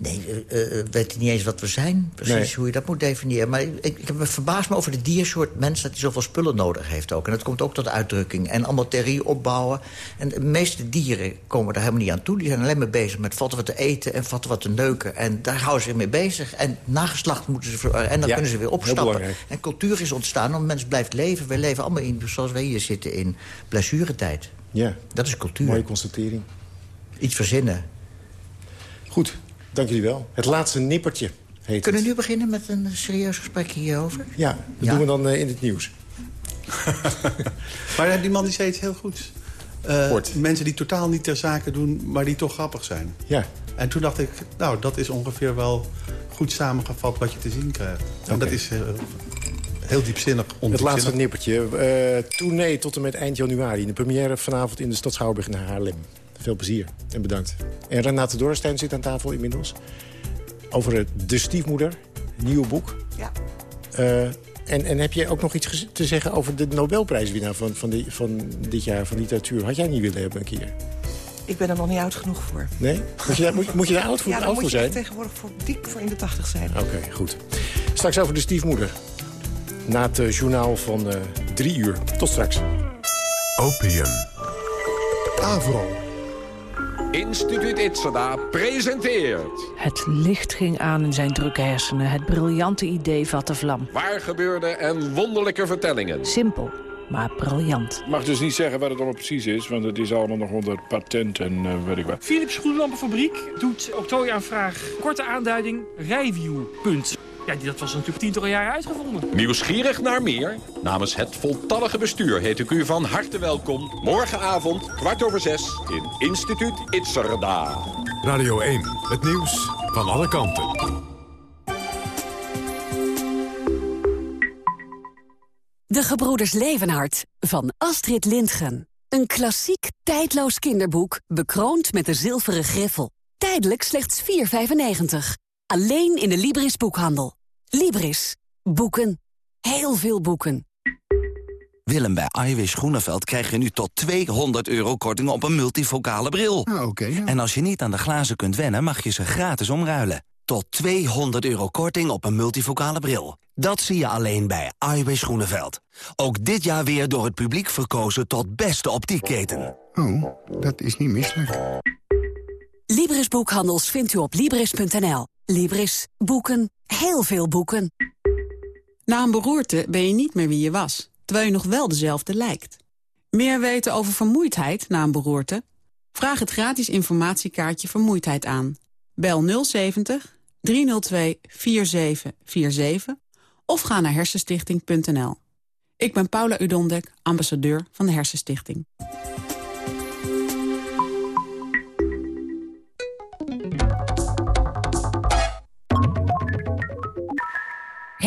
Speaker 23: Nee, eh, eh, we weten niet eens wat we zijn. Precies
Speaker 15: Nee. hoe
Speaker 23: je dat moet definiëren. Maar ik, ik heb me verbaasd me over de diersoort mens... dat hij zoveel spullen nodig heeft ook. En dat komt ook tot uitdrukking. En allemaal theorie opbouwen. En de meeste dieren komen daar helemaal niet aan toe. Die zijn alleen maar bezig met vatten wat te eten en vatten wat te neuken. En daar houden ze zich mee bezig. En nageslacht moeten ze... En dan
Speaker 15: Ja,
Speaker 23: kunnen ze weer opstappen. En cultuur is ontstaan omdat mens blijft leven. We leven allemaal in, zoals wij hier zitten, in blessuretijd.
Speaker 15: Ja.
Speaker 23: Dat is cultuur.
Speaker 15: Mooie constatering.
Speaker 23: Iets verzinnen.
Speaker 15: Goed, dank jullie wel. Het laatste nippertje heet
Speaker 23: Kunnen we nu beginnen met een serieus gesprek hierover?
Speaker 15: Ja, dat
Speaker 23: Ja.
Speaker 15: doen we dan eh, in het nieuws. <laughs>
Speaker 22: Maar die man die zei iets heel goeds. Eh, mensen die totaal niet ter zake doen, maar die toch grappig zijn.
Speaker 15: Ja.
Speaker 22: En toen dacht ik, nou, dat is ongeveer wel goed samengevat wat je te zien krijgt. En dat is eh, heel diepzinnig.
Speaker 15: Het laatste nippertje. eh tournee tot en met eind januari. De première vanavond in de stad Schouwburg in Haarlem. Veel plezier en bedankt. En Renate Dorstein zit aan tafel inmiddels. Over het De Stiefmoeder, nieuw boek.
Speaker 30: Ja.
Speaker 15: Eh, en, en heb je ook nog iets te zeggen over de Nobelprijswinnaar van, van, die, van dit jaar van literatuur? Had jij niet willen hebben een keer?
Speaker 32: Ik ben er nog niet oud genoeg voor.
Speaker 15: Nee? Moet je daar, moet, moet je daar oud voor, <laughs>
Speaker 32: ja, dan
Speaker 15: oud
Speaker 32: moet
Speaker 15: voor
Speaker 32: je
Speaker 15: zijn?
Speaker 32: tegenwoordig voor, dik voor in de tachtig zijn.
Speaker 15: Oké, goed. Straks over de stiefmoeder. Na het eh, journaal van eh, drie uur. Tot straks.
Speaker 33: Opium.
Speaker 34: Avro. Instituut Itzada presenteert...
Speaker 14: Het licht ging aan in zijn drukke hersenen. Het briljante idee vatte vlam.
Speaker 34: Waar gebeurde en wonderlijke vertellingen.
Speaker 14: Simpel, maar briljant.
Speaker 35: Ik mag dus niet zeggen wat het allemaal precies is, want het is allemaal nog onder patent en eh, weet ik wat.
Speaker 36: Philips Groenlampenfabriek doet octrooiaanvraag. Korte aanduiding, rijview, punt. Ja, dat was natuurlijk tientallen jaren uitgevonden.
Speaker 34: Nieuwsgierig naar meer? Namens het voltallige bestuur heet ik u van harte welkom... morgenavond, kwart over zes, in Instituut Itzerda.
Speaker 33: Radio 1, het nieuws van alle kanten.
Speaker 5: De Gebroeders Levenhart van Astrid Lindgren. Een klassiek, tijdloos kinderboek, bekroond met de zilveren griffel. Tijdelijk slechts 4,95. Alleen in de Libris boekhandel. Libris. Boeken. Heel veel boeken.
Speaker 37: Willem, bij Iwis Groeneveld krijg je nu tot 200 euro korting op een multifocale bril.
Speaker 3: oké.
Speaker 37: En als je niet aan de glazen kunt wennen, mag je ze gratis omruilen. Tot 200 euro korting op een multifocale bril. Dat zie je alleen bij Iwis Groeneveld. Ook dit jaar weer door het publiek verkozen tot beste optiekketen.
Speaker 3: Oh, dat is niet misselijk.
Speaker 5: Libris Boekhandels vindt u op Libris.nl. Libris. Boeken. Heel veel boeken.
Speaker 38: Na een beroerte ben je niet meer wie je was, terwijl je nog wel dezelfde lijkt. Meer weten over vermoeidheid na een beroerte? Vraag het gratis informatiekaartje Vermoeidheid aan. Bel 070 302 4747 of ga naar hersenstichting.nl. Ik ben Paula Udondek, ambassadeur van de Hersenstichting.